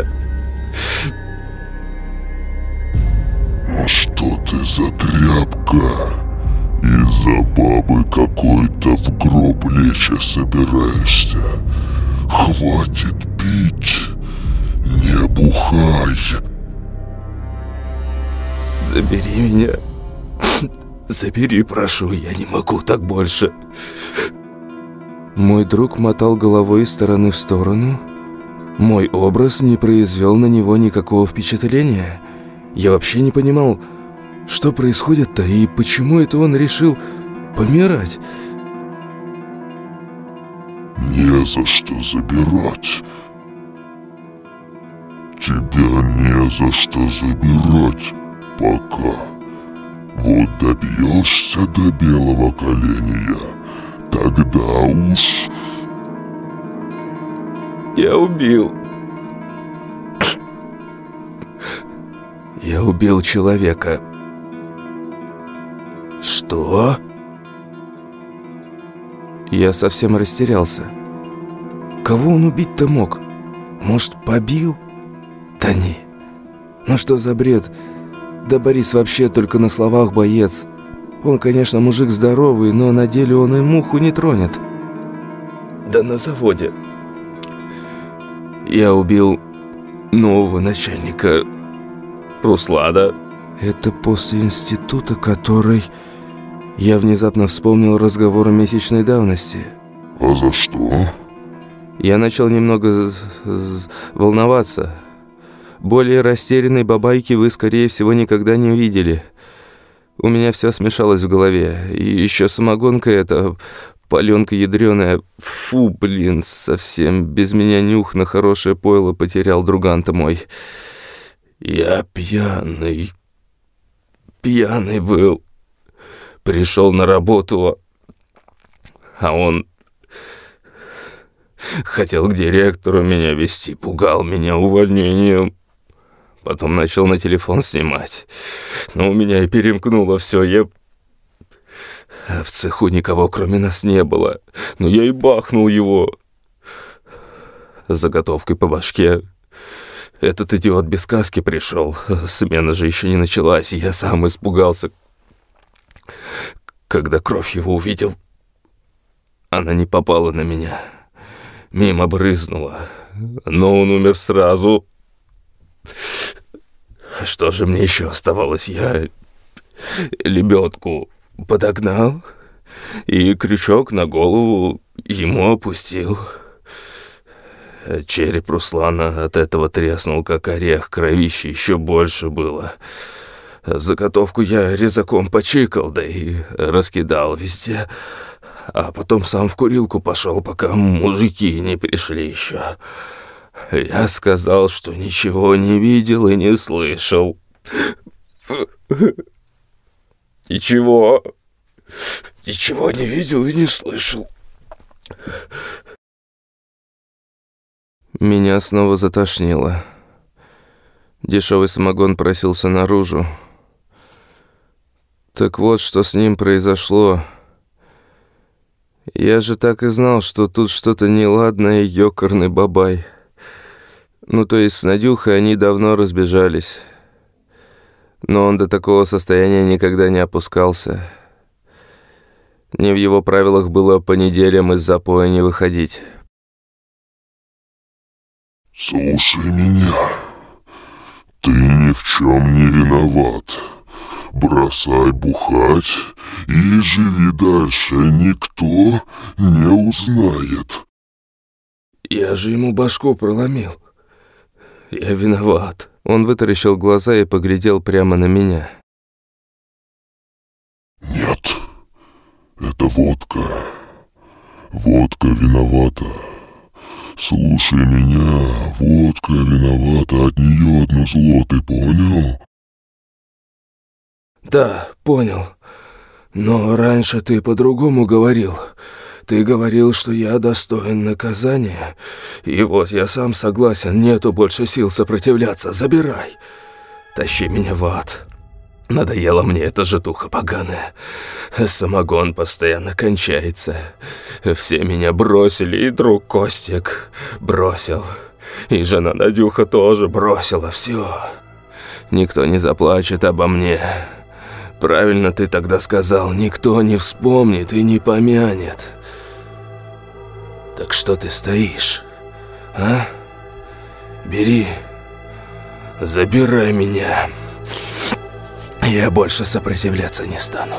Ну что ты за тряпка? Из-за бабы какой-то в гроб лечь собираешься. Хватит пить, не бухай. Забери меня. Забери, прошу, я не могу так больше. Мой друг мотал головой из стороны в сторону. Мой образ не произвел на него никакого впечатления. Я вообще не понимал, что происходит-то и почему это он решил помирать. Не за что забирать. Тебя не за что забирать пока. Вот добьешься до белого коленя, тогда уж... Я убил. Я убил человека. Что? Я совсем растерялся. Кого он убить-то мог? Может, побил? Да не. Ну что за бред? Да Борис вообще только на словах боец. Он, конечно, мужик здоровый, но на деле он и муху не тронет. Да на заводе. Я убил нового начальника Руслада. Это после института, который... Я внезапно вспомнил разговор о месячной давности. А за что? Я начал немного волноваться. Более растерянной бабайки вы, скорее всего, никогда не видели. У меня все смешалось в голове. И еще самогонка эта, паленка ядреная. Фу, блин, совсем без меня нюх на хорошее пойло потерял друган-то мой. Я пьяный. Пьяный был. Пришел на работу, а он хотел к директору меня вести, пугал меня увольнением. Потом начал на телефон снимать. Но у меня и перемкнуло все. Я... В цеху никого, кроме нас, не было. Но я и бахнул его. Заготовкой по башке. Этот идиот без каски пришел. Смена же еще не началась, и я сам испугался. Когда кровь его увидел, она не попала на меня. Мимо брызнула. Но он умер сразу. Что же мне еще оставалось? Я лебедку подогнал и крючок на голову ему опустил. Череп Руслана от этого треснул, как орех, кровище еще больше было. Заготовку я резаком почикал, да и раскидал везде. А потом сам в курилку пошел, пока мужики не пришли еще. Я сказал, что ничего не видел и не слышал. Ничего. Ничего не видел и не слышал. Меня снова затошнило. Дешевый самогон просился наружу. Так вот, что с ним произошло. Я же так и знал, что тут что-то неладное, ёкарный бабай. Ну, то есть с Надюхой они давно разбежались. Но он до такого состояния никогда не опускался. Не в его правилах было по неделям из запоя не выходить. «Слушай меня. Ты ни в чем не виноват. Бросай бухать и живи дальше. Никто не узнает». «Я же ему башку проломил. Я виноват». Он вытаращил глаза и поглядел прямо на меня. «Нет, это водка. Водка виновата. Слушай меня, водка виновата, от нее одно зло, ты понял?» «Да, понял. Но раньше ты по-другому говорил. Ты говорил, что я достоин наказания. И вот я сам согласен, нету больше сил сопротивляться. Забирай. Тащи меня в ад. Надоела мне эта житуха поганая. Самогон постоянно кончается. Все меня бросили, и друг Костик бросил. И жена Надюха тоже бросила все. Никто не заплачет обо мне. Правильно ты тогда сказал, никто не вспомнит и не помянет. Так что ты стоишь, а? Бери, забирай меня. Я больше сопротивляться не стану.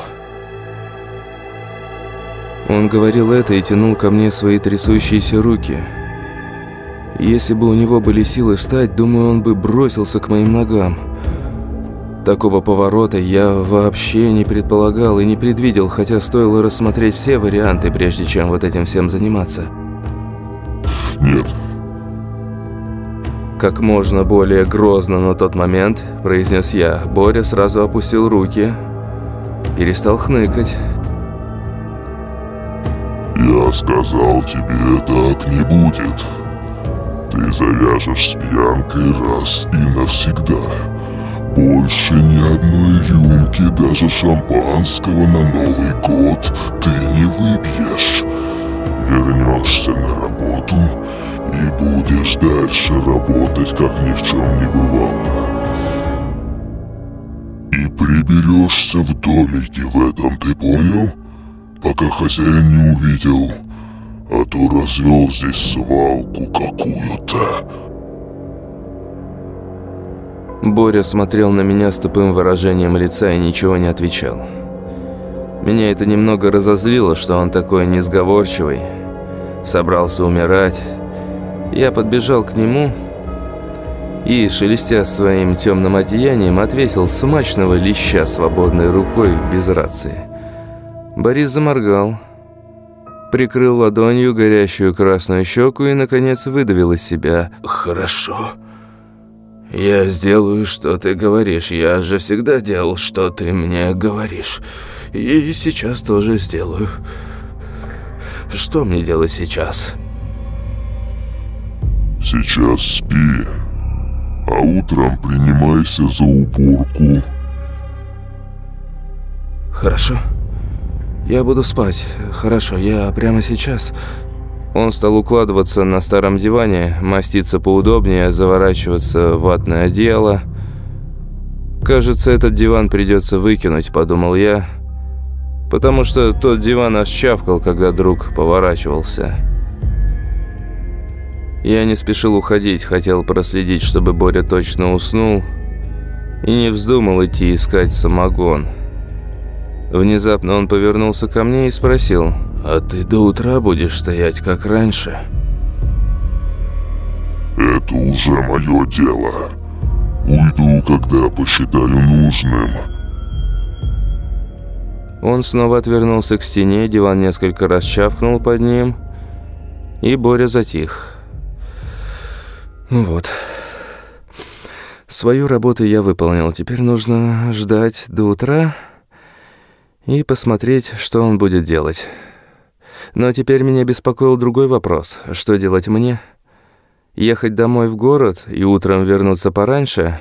Он говорил это и тянул ко мне свои трясущиеся руки. Если бы у него были силы встать, думаю, он бы бросился к моим ногам. Такого поворота я вообще не предполагал и не предвидел, хотя стоило рассмотреть все варианты, прежде чем вот этим всем заниматься. Нет. Как можно более грозно на тот момент, произнес я. Боря сразу опустил руки, перестал хныкать. Я сказал тебе, так не будет. Ты завяжешь с пьянкой раз и навсегда. Больше ни одной рюмки, даже шампанского на Новый год ты не выпьешь. Вернешься на работу и будешь дальше работать, как ни в чем не бывало. И приберешься в домике в этом, ты понял? Пока хозяин не увидел, а то развел здесь свалку какую-то. Боря смотрел на меня с тупым выражением лица и ничего не отвечал. Меня это немного разозлило, что он такой несговорчивый. Собрался умирать. Я подбежал к нему и, шелестя своим темным одеянием, отвесил смачного леща свободной рукой без рации. Борис заморгал, прикрыл ладонью горящую красную щеку и, наконец, выдавил из себя «Хорошо». «Я сделаю, что ты говоришь. Я же всегда делал, что ты мне говоришь. И сейчас тоже сделаю. Что мне делать сейчас?» «Сейчас спи, а утром принимайся за уборку». «Хорошо. Я буду спать. Хорошо, я прямо сейчас. Он стал укладываться на старом диване, маститься поудобнее, заворачиваться в ватное одеяло. «Кажется, этот диван придется выкинуть», – подумал я, потому что тот диван аж чавкал, когда друг поворачивался. Я не спешил уходить, хотел проследить, чтобы Боря точно уснул, и не вздумал идти искать самогон. Внезапно он повернулся ко мне и спросил – «А ты до утра будешь стоять, как раньше?» «Это уже мое дело. Уйду, когда посчитаю нужным». Он снова отвернулся к стене, диван несколько раз чавкнул под ним, и Боря затих. «Ну вот. Свою работу я выполнил. Теперь нужно ждать до утра и посмотреть, что он будет делать». Но теперь меня беспокоил другой вопрос. Что делать мне? Ехать домой в город и утром вернуться пораньше?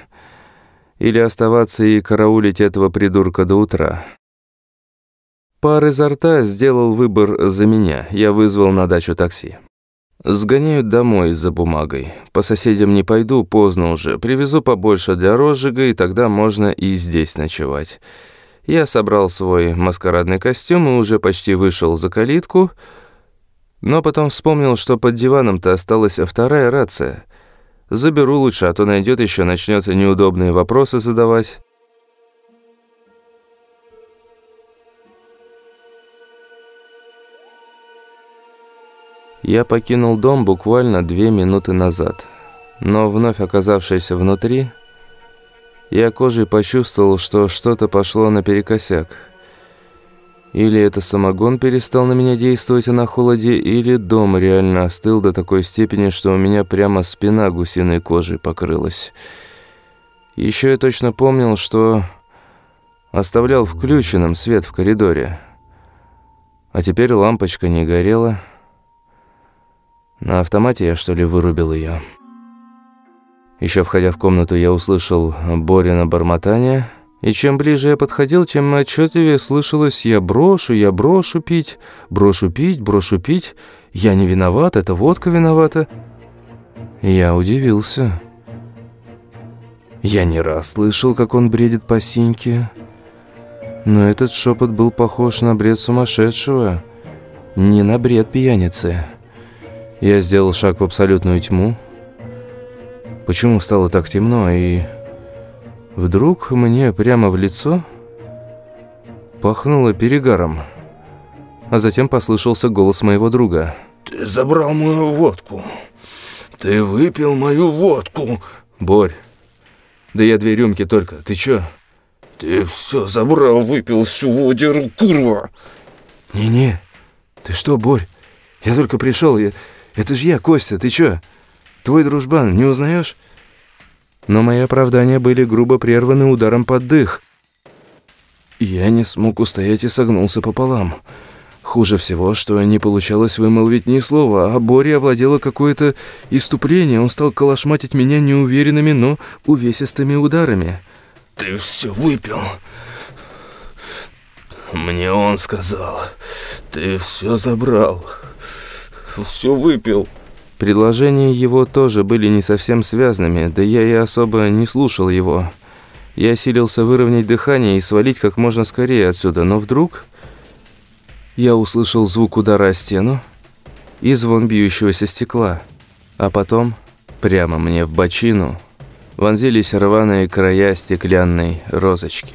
Или оставаться и караулить этого придурка до утра? Пар изо рта сделал выбор за меня. Я вызвал на дачу такси. Сгоняют домой за бумагой. По соседям не пойду, поздно уже. Привезу побольше для розжига, и тогда можно и здесь ночевать. Я собрал свой маскарадный костюм и уже почти вышел за калитку, но потом вспомнил, что под диваном-то осталась вторая рация. Заберу лучше, а то найдет еще, начнет неудобные вопросы задавать. Я покинул дом буквально две минуты назад, но вновь оказавшись внутри, я кожей почувствовал, что что-то пошло наперекосяк. Или это самогон перестал на меня действовать на холоде, или дом реально остыл до такой степени, что у меня прямо спина гусиной кожей покрылась. Еще я точно помнил, что оставлял включенным свет в коридоре. А теперь лампочка не горела. На автомате я, что ли, вырубил ее. Еще входя в комнату, я услышал Борина бормотание, и чем ближе я подходил, тем отчетливее слышалось «я брошу, я брошу пить, брошу пить, брошу пить, я не виноват, это водка виновата». Я удивился. Я не раз слышал, как он бредит по синьке. Но этот шепот был похож на бред сумасшедшего, не на бред пьяницы. Я сделал шаг в абсолютную тьму. Почему стало так темно, и... Вдруг мне прямо в лицо пахнуло перегаром, а затем послышался голос моего друга. «Ты забрал мою водку. Ты выпил мою водку». «Борь, да я две рюмки только. Ты чё?» «Ты все забрал, выпил всю водеру, курва!» «Не-не, ты что, Борь? Я только пришел, я... это же я, Костя, ты чё? Твой дружбан, не узнаешь?» Но мои оправдания были грубо прерваны ударом под дых. Я не смог устоять и согнулся пополам. Хуже всего, что не получалось вымолвить ни слова, а Боря овладело какое-то иступление. Он стал колошматить меня неуверенными, но увесистыми ударами. Ты все выпил. Мне он сказал. Ты все забрал. Все выпил. Предложения его тоже были не совсем связанными, да я и особо не слушал его. Я осилился выровнять дыхание и свалить как можно скорее отсюда, но вдруг я услышал звук удара о стену и звон бьющегося стекла, а потом прямо мне в бочину вонзились рваные края стеклянной розочки.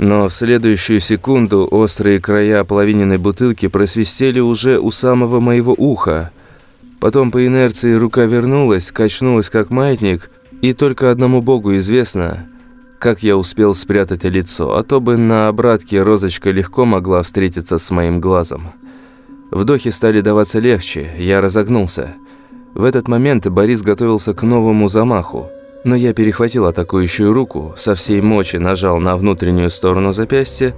Но в следующую секунду острые края половиненной бутылки просвистели уже у самого моего уха. Потом по инерции рука вернулась, качнулась как маятник, и только одному богу известно, как я успел спрятать лицо, а то бы на обратке розочка легко могла встретиться с моим глазом. Вдохи стали даваться легче, я разогнулся. В этот момент Борис готовился к новому замаху. Но я перехватил атакующую руку, со всей мочи нажал на внутреннюю сторону запястья,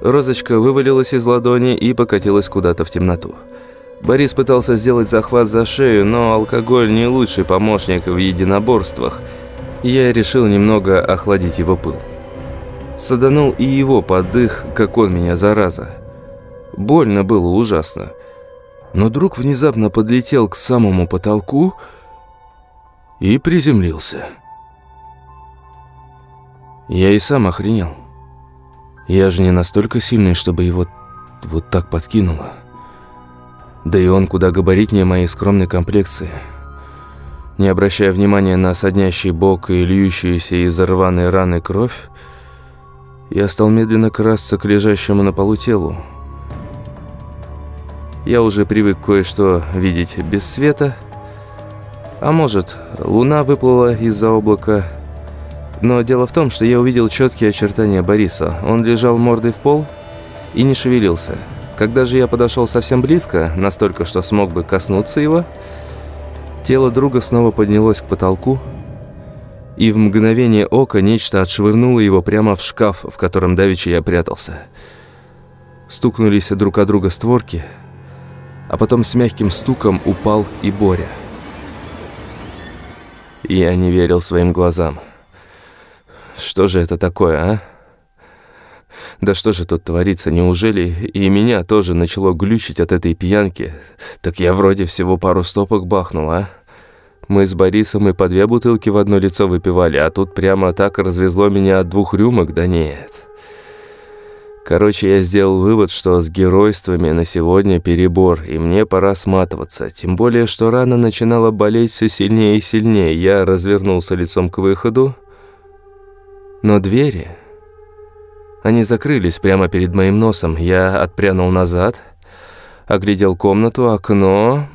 розочка вывалилась из ладони и покатилась куда-то в темноту. Борис пытался сделать захват за шею, но алкоголь не лучший помощник в единоборствах. Я решил немного охладить его пыл. Саданул и его под дых, как он меня, зараза. Больно было ужасно. Но друг внезапно подлетел к самому потолку приземлился. Я и сам охренел. Я же не настолько сильный, чтобы его вот так подкинуло. Да и он куда габаритнее моей скромной комплекции. Не обращая внимания на соднящий бок и льющуюся из рваной раны кровь, я стал медленно красться к лежащему на полу телу. Я уже привык кое-что видеть без света – а может, луна выплыла из-за облака. Но дело в том, что я увидел четкие очертания Бориса. Он лежал мордой в пол и не шевелился. Когда же я подошел совсем близко, настолько, что смог бы коснуться его, тело друга снова поднялось к потолку, и в мгновение ока нечто отшвырнуло его прямо в шкаф, в котором давеча я прятался. Стукнулись друг о друга створки, а потом с мягким стуком упал и Боря. Я не верил своим глазам. Что же это такое, а? Да что же тут творится? Неужели и меня тоже начало глючить от этой пьянки? Так я вроде всего пару стопок бахнул, а? Мы с Борисом и по две бутылки в одно лицо выпивали, а тут прямо так развезло меня от двух рюмок, да нет. Короче, я сделал вывод, что с геройствами на сегодня перебор, и мне пора сматываться. Тем более, что рана начинала болеть все сильнее и сильнее. Я развернулся лицом к выходу, но двери... Они закрылись прямо перед моим носом. Я отпрянул назад, оглядел комнату, окно.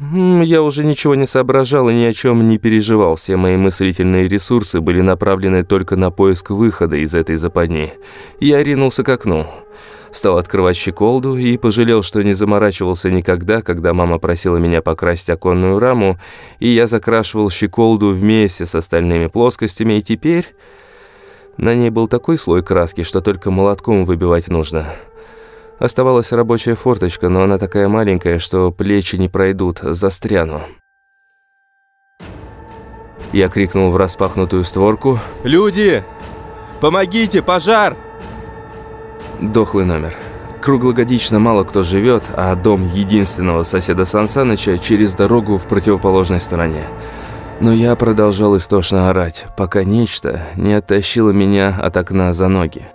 Я уже ничего не соображал и ни о чем не переживал. Все мои мыслительные ресурсы были направлены только на поиск выхода из этой западни. Я ринулся к окну. Стал открывать щеколду и пожалел, что не заморачивался никогда, когда мама просила меня покрасить оконную раму, и я закрашивал щеколду вместе с остальными плоскостями, и теперь на ней был такой слой краски, что только молотком выбивать нужно. Оставалась рабочая форточка, но она такая маленькая, что плечи не пройдут, застряну. Я крикнул в распахнутую створку «Люди! Помогите! Пожар!» Дохлый номер. Круглогодично мало кто живет, а дом единственного соседа Сансаныча через дорогу в противоположной стороне. Но я продолжал истошно орать, пока нечто не оттащило меня от окна за ноги.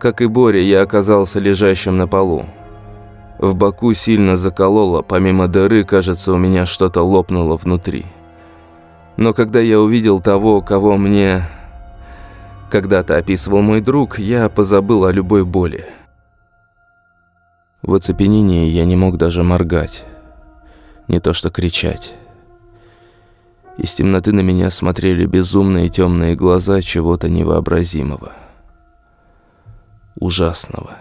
Как и Боря, я оказался лежащим на полу. В боку сильно закололо, помимо дыры, кажется, у меня что-то лопнуло внутри. Но когда я увидел того, кого мне когда-то описывал мой друг, я позабыл о любой боли. В оцепенении я не мог даже моргать, не то что кричать. Из темноты на меня смотрели безумные темные глаза чего-то невообразимого. Ужасного.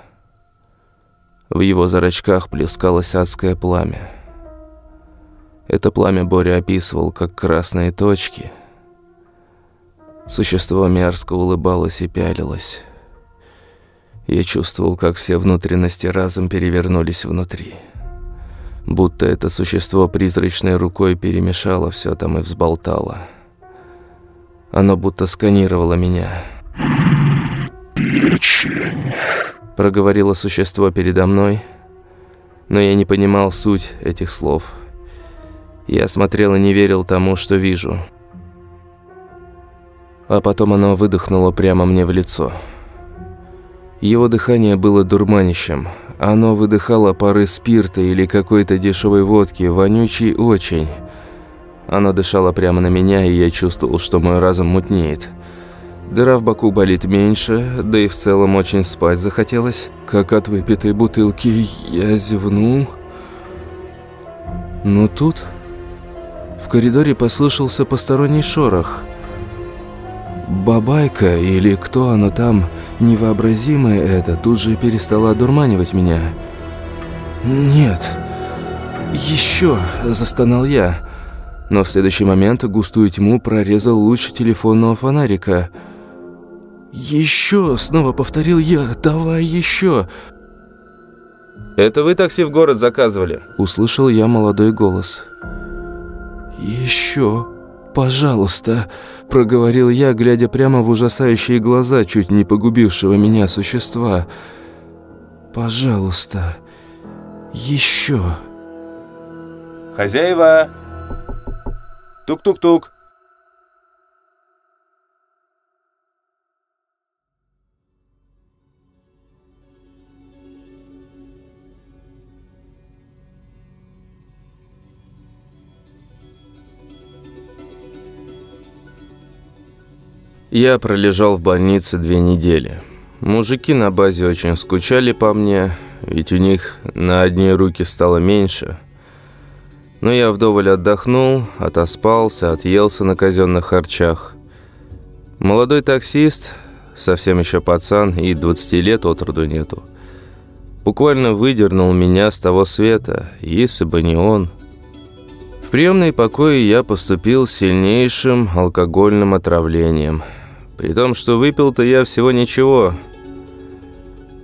В его зрачках плескалось адское пламя. Это пламя Боря описывал как красные точки. Существо мерзко улыбалось и пялилось. Я чувствовал, как все внутренности разом перевернулись внутри. Будто это существо призрачной рукой перемешало все там и взболтало. Оно будто сканировало меня. Печень. Проговорило существо передо мной, но я не понимал суть этих слов. Я смотрел и не верил тому, что вижу. А потом оно выдохнуло прямо мне в лицо. Его дыхание было дурманищем. Оно выдыхало пары спирта или какой-то дешевой водки, вонючий очень. Оно дышало прямо на меня, и я чувствовал, что мой разум мутнеет. Дыра в боку болит меньше, да и в целом очень спать захотелось. Как от выпитой бутылки я зевнул. Но тут в коридоре послышался посторонний шорох. Бабайка или кто оно там, невообразимое это, тут же перестала одурманивать меня. «Нет, еще!» – застонал я. Но в следующий момент густую тьму прорезал луч телефонного фонарика. «Еще!» – снова повторил я. «Давай еще!» «Это вы такси в город заказывали?» Услышал я молодой голос. «Еще, пожалуйста!» – проговорил я, глядя прямо в ужасающие глаза чуть не погубившего меня существа. «Пожалуйста, еще!» «Хозяева! Тук-тук-тук!» Я пролежал в больнице две недели. Мужики на базе очень скучали по мне, ведь у них на одни руки стало меньше. Но я вдоволь отдохнул, отоспался, отъелся на казенных харчах. Молодой таксист, совсем еще пацан, и 20 лет от роду нету, буквально выдернул меня с того света, если бы не он. В приемные покои я поступил сильнейшим алкогольным отравлением – при том, что выпил-то я всего ничего.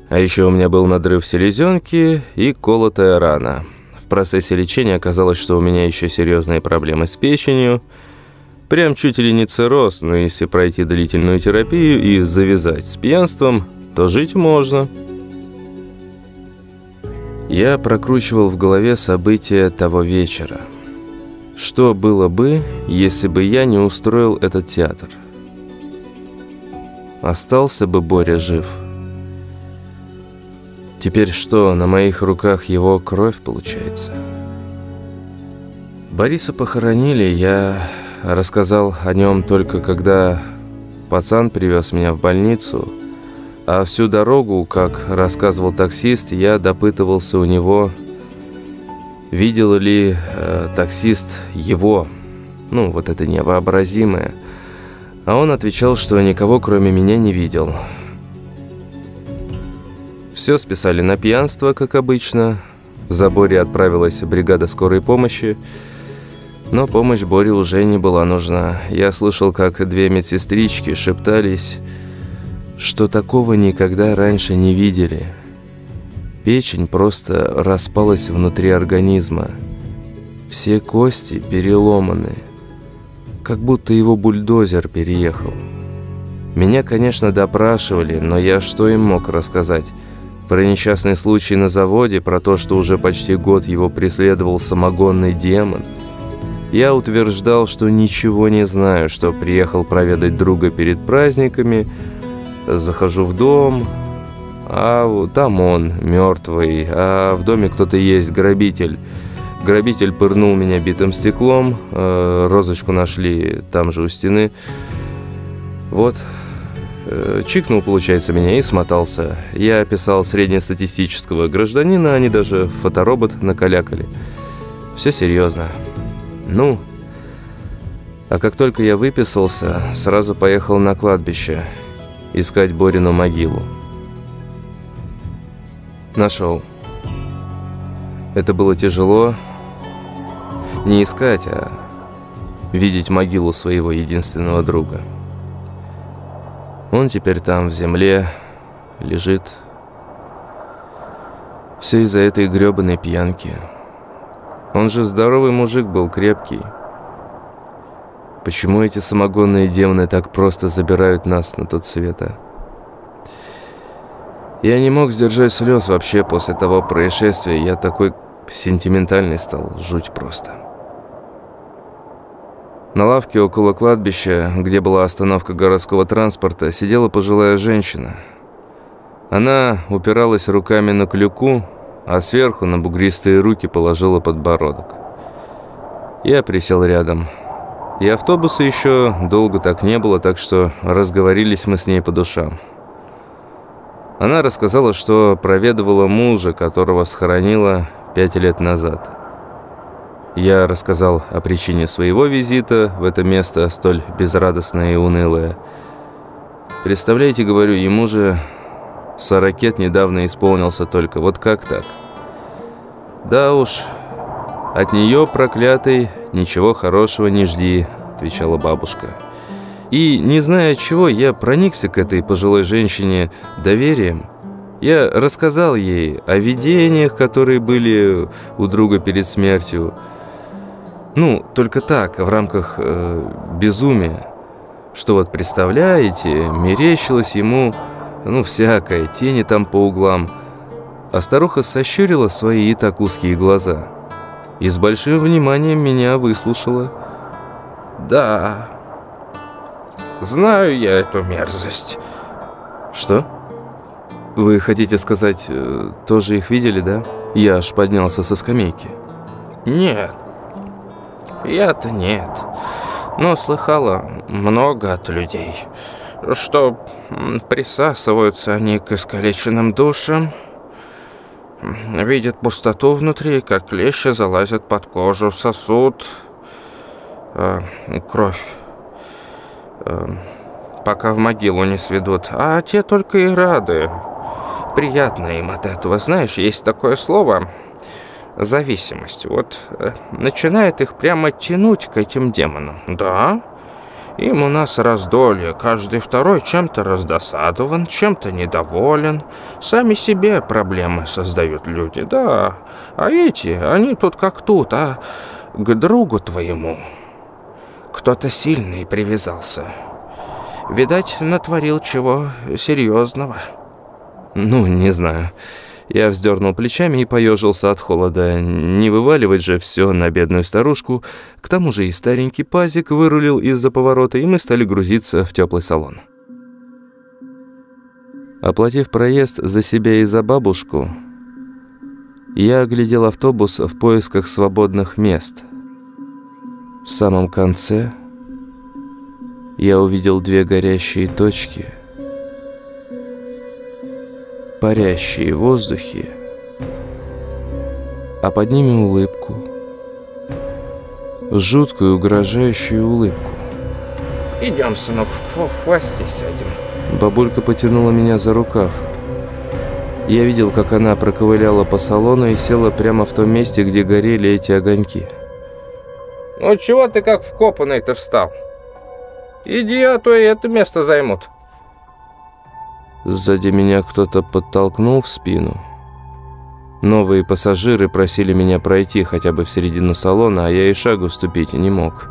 А еще у меня был надрыв селезенки и колотая рана. В процессе лечения оказалось, что у меня еще серьезные проблемы с печенью. Прям чуть ли не цирроз, но если пройти длительную терапию и завязать с пьянством, то жить можно. Я прокручивал в голове события того вечера. Что было бы, если бы я не устроил этот театр? Остался бы Боря жив. Теперь что, на моих руках его кровь получается? Бориса похоронили, я рассказал о нем только когда пацан привез меня в больницу, а всю дорогу, как рассказывал таксист, я допытывался у него, видел ли э, таксист его, ну, вот это невообразимое – а он отвечал, что никого кроме меня не видел. Все списали на пьянство, как обычно. За Борей отправилась бригада скорой помощи. Но помощь Боре уже не была нужна. Я слышал, как две медсестрички шептались, что такого никогда раньше не видели. Печень просто распалась внутри организма. Все кости переломаны как будто его бульдозер переехал. Меня, конечно, допрашивали, но я что им мог рассказать? Про несчастный случай на заводе, про то, что уже почти год его преследовал самогонный демон. Я утверждал, что ничего не знаю, что приехал проведать друга перед праздниками, захожу в дом, а там он, мертвый, а в доме кто-то есть, грабитель. Грабитель пырнул меня битым стеклом, э, розочку нашли там же у стены. Вот, э, чикнул, получается, меня и смотался. Я описал среднестатистического гражданина, они даже фоторобот накалякали. Все серьезно. Ну, а как только я выписался, сразу поехал на кладбище искать Борину могилу. Нашел. Это было тяжело. Не искать, а видеть могилу своего единственного друга. Он теперь там, в земле, лежит. Все из-за этой грёбаной пьянки. Он же здоровый мужик был, крепкий. Почему эти самогонные демоны так просто забирают нас на тот свет, а? Я не мог сдержать слез вообще после того происшествия. Я такой сентиментальный стал, жуть просто. На лавке около кладбища, где была остановка городского транспорта, сидела пожилая женщина. Она упиралась руками на клюку, а сверху на бугристые руки положила подбородок. Я присел рядом. И автобуса еще долго так не было, так что разговорились мы с ней по душам. Она рассказала, что проведывала мужа, которого схоронила пять лет назад. Я рассказал о причине своего визита в это место, столь безрадостное и унылое. Представляете, говорю, ему же сорокет недавно исполнился только. Вот как так? Да уж, от нее, проклятой, ничего хорошего не жди, отвечала бабушка. И, не зная чего, я проникся к этой пожилой женщине доверием. Я рассказал ей о видениях, которые были у друга перед смертью. Ну, только так, в рамках э, безумия. Что вот, представляете, мерещилось ему, ну, всякое, тени там по углам. А старуха сощурила свои и так узкие глаза. И с большим вниманием меня выслушала. «Да, знаю я эту мерзость». «Что? Вы хотите сказать, э, тоже их видели, да?» Я аж поднялся со скамейки. «Нет, я-то нет, но слыхала много от людей, что присасываются они к искалеченным душам, видят пустоту внутри, как клещи залазят под кожу, сосуд, э, кровь, э, пока в могилу не сведут, а те только и рады. Приятно им от этого, знаешь, есть такое слово – зависимость. Вот э, начинает их прямо тянуть к этим демонам. Да, им у нас раздолье, каждый второй чем-то раздосадован, чем-то недоволен. Сами себе проблемы создают люди, да. А эти, они тут как тут, а к другу твоему. Кто-то сильный привязался. Видать, натворил чего серьезного. Ну, не знаю. Я вздернул плечами и поежился от холода. Не вываливать же все на бедную старушку. К тому же и старенький пазик вырулил из-за поворота, и мы стали грузиться в теплый салон. Оплатив проезд за себя и за бабушку, я оглядел автобус в поисках свободных мест. В самом конце я увидел две горящие точки – парящие в воздухе, а под ними улыбку, жуткую угрожающую улыбку. «Идем, сынок, в хвосте сядем». Бабулька потянула меня за рукав. Я видел, как она проковыляла по салону и села прямо в том месте, где горели эти огоньки. «Ну чего ты как вкопанный-то встал? Иди, а то и это место займут». Сзади меня кто-то подтолкнул в спину. Новые пассажиры просили меня пройти хотя бы в середину салона, а я и шагу ступить не мог.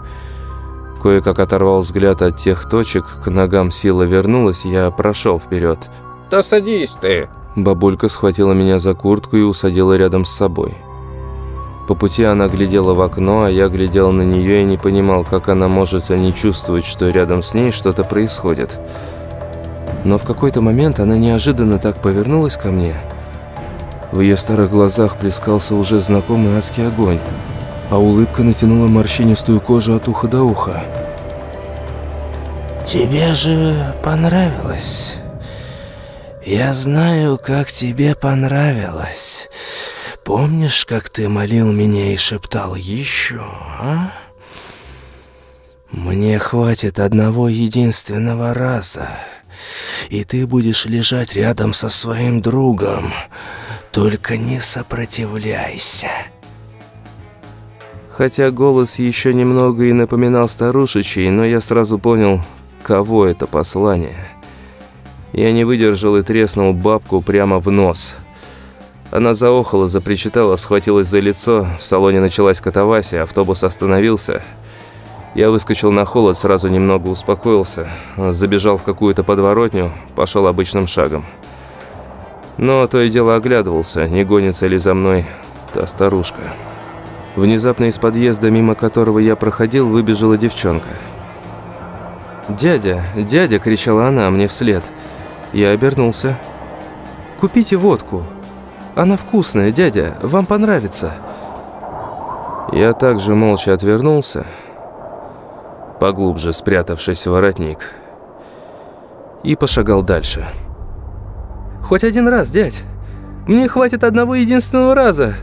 Кое-как оторвал взгляд от тех точек, к ногам сила вернулась, я прошел вперед. «Да садись ты!» Бабулька схватила меня за куртку и усадила рядом с собой. По пути она глядела в окно, а я глядел на нее и не понимал, как она может не чувствовать, что рядом с ней что-то происходит. Но в какой-то момент она неожиданно так повернулась ко мне. В ее старых глазах плескался уже знакомый адский огонь, а улыбка натянула морщинистую кожу от уха до уха. «Тебе же понравилось. Я знаю, как тебе понравилось. Помнишь, как ты молил меня и шептал еще, а?» Мне хватит одного единственного раза, и ты будешь лежать рядом со своим другом. Только не сопротивляйся. Хотя голос еще немного и напоминал старушечий, но я сразу понял, кого это послание. Я не выдержал и треснул бабку прямо в нос. Она заохала, запричитала, схватилась за лицо, в салоне началась катавасия, автобус остановился – я выскочил на холод, сразу немного успокоился, забежал в какую-то подворотню, пошел обычным шагом. Но то и дело оглядывался, не гонится ли за мной та старушка. Внезапно из подъезда, мимо которого я проходил, выбежала девчонка. «Дядя, дядя!» – кричала она мне вслед. Я обернулся. «Купите водку. Она вкусная, дядя, вам понравится». Я также молча отвернулся поглубже спрятавшись в воротник, и пошагал дальше. «Хоть один раз, дядь! Мне хватит одного единственного раза!»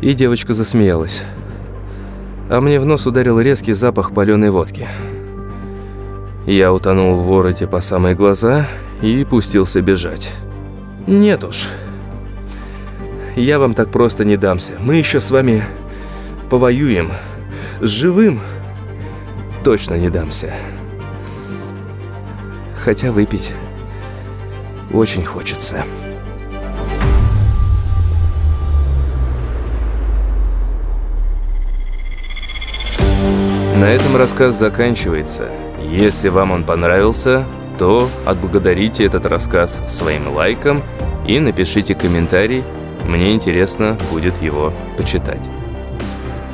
И девочка засмеялась. А мне в нос ударил резкий запах паленой водки. Я утонул в вороте по самые глаза и пустился бежать. «Нет уж, я вам так просто не дамся. Мы еще с вами повоюем. С живым точно не дамся. Хотя выпить очень хочется. На этом рассказ заканчивается. Если вам он понравился, то отблагодарите этот рассказ своим лайком и напишите комментарий. Мне интересно будет его почитать.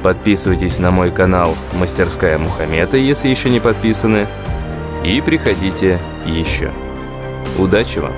Подписывайтесь на мой канал «Мастерская Мухаммеда», если еще не подписаны. И приходите еще. Удачи вам!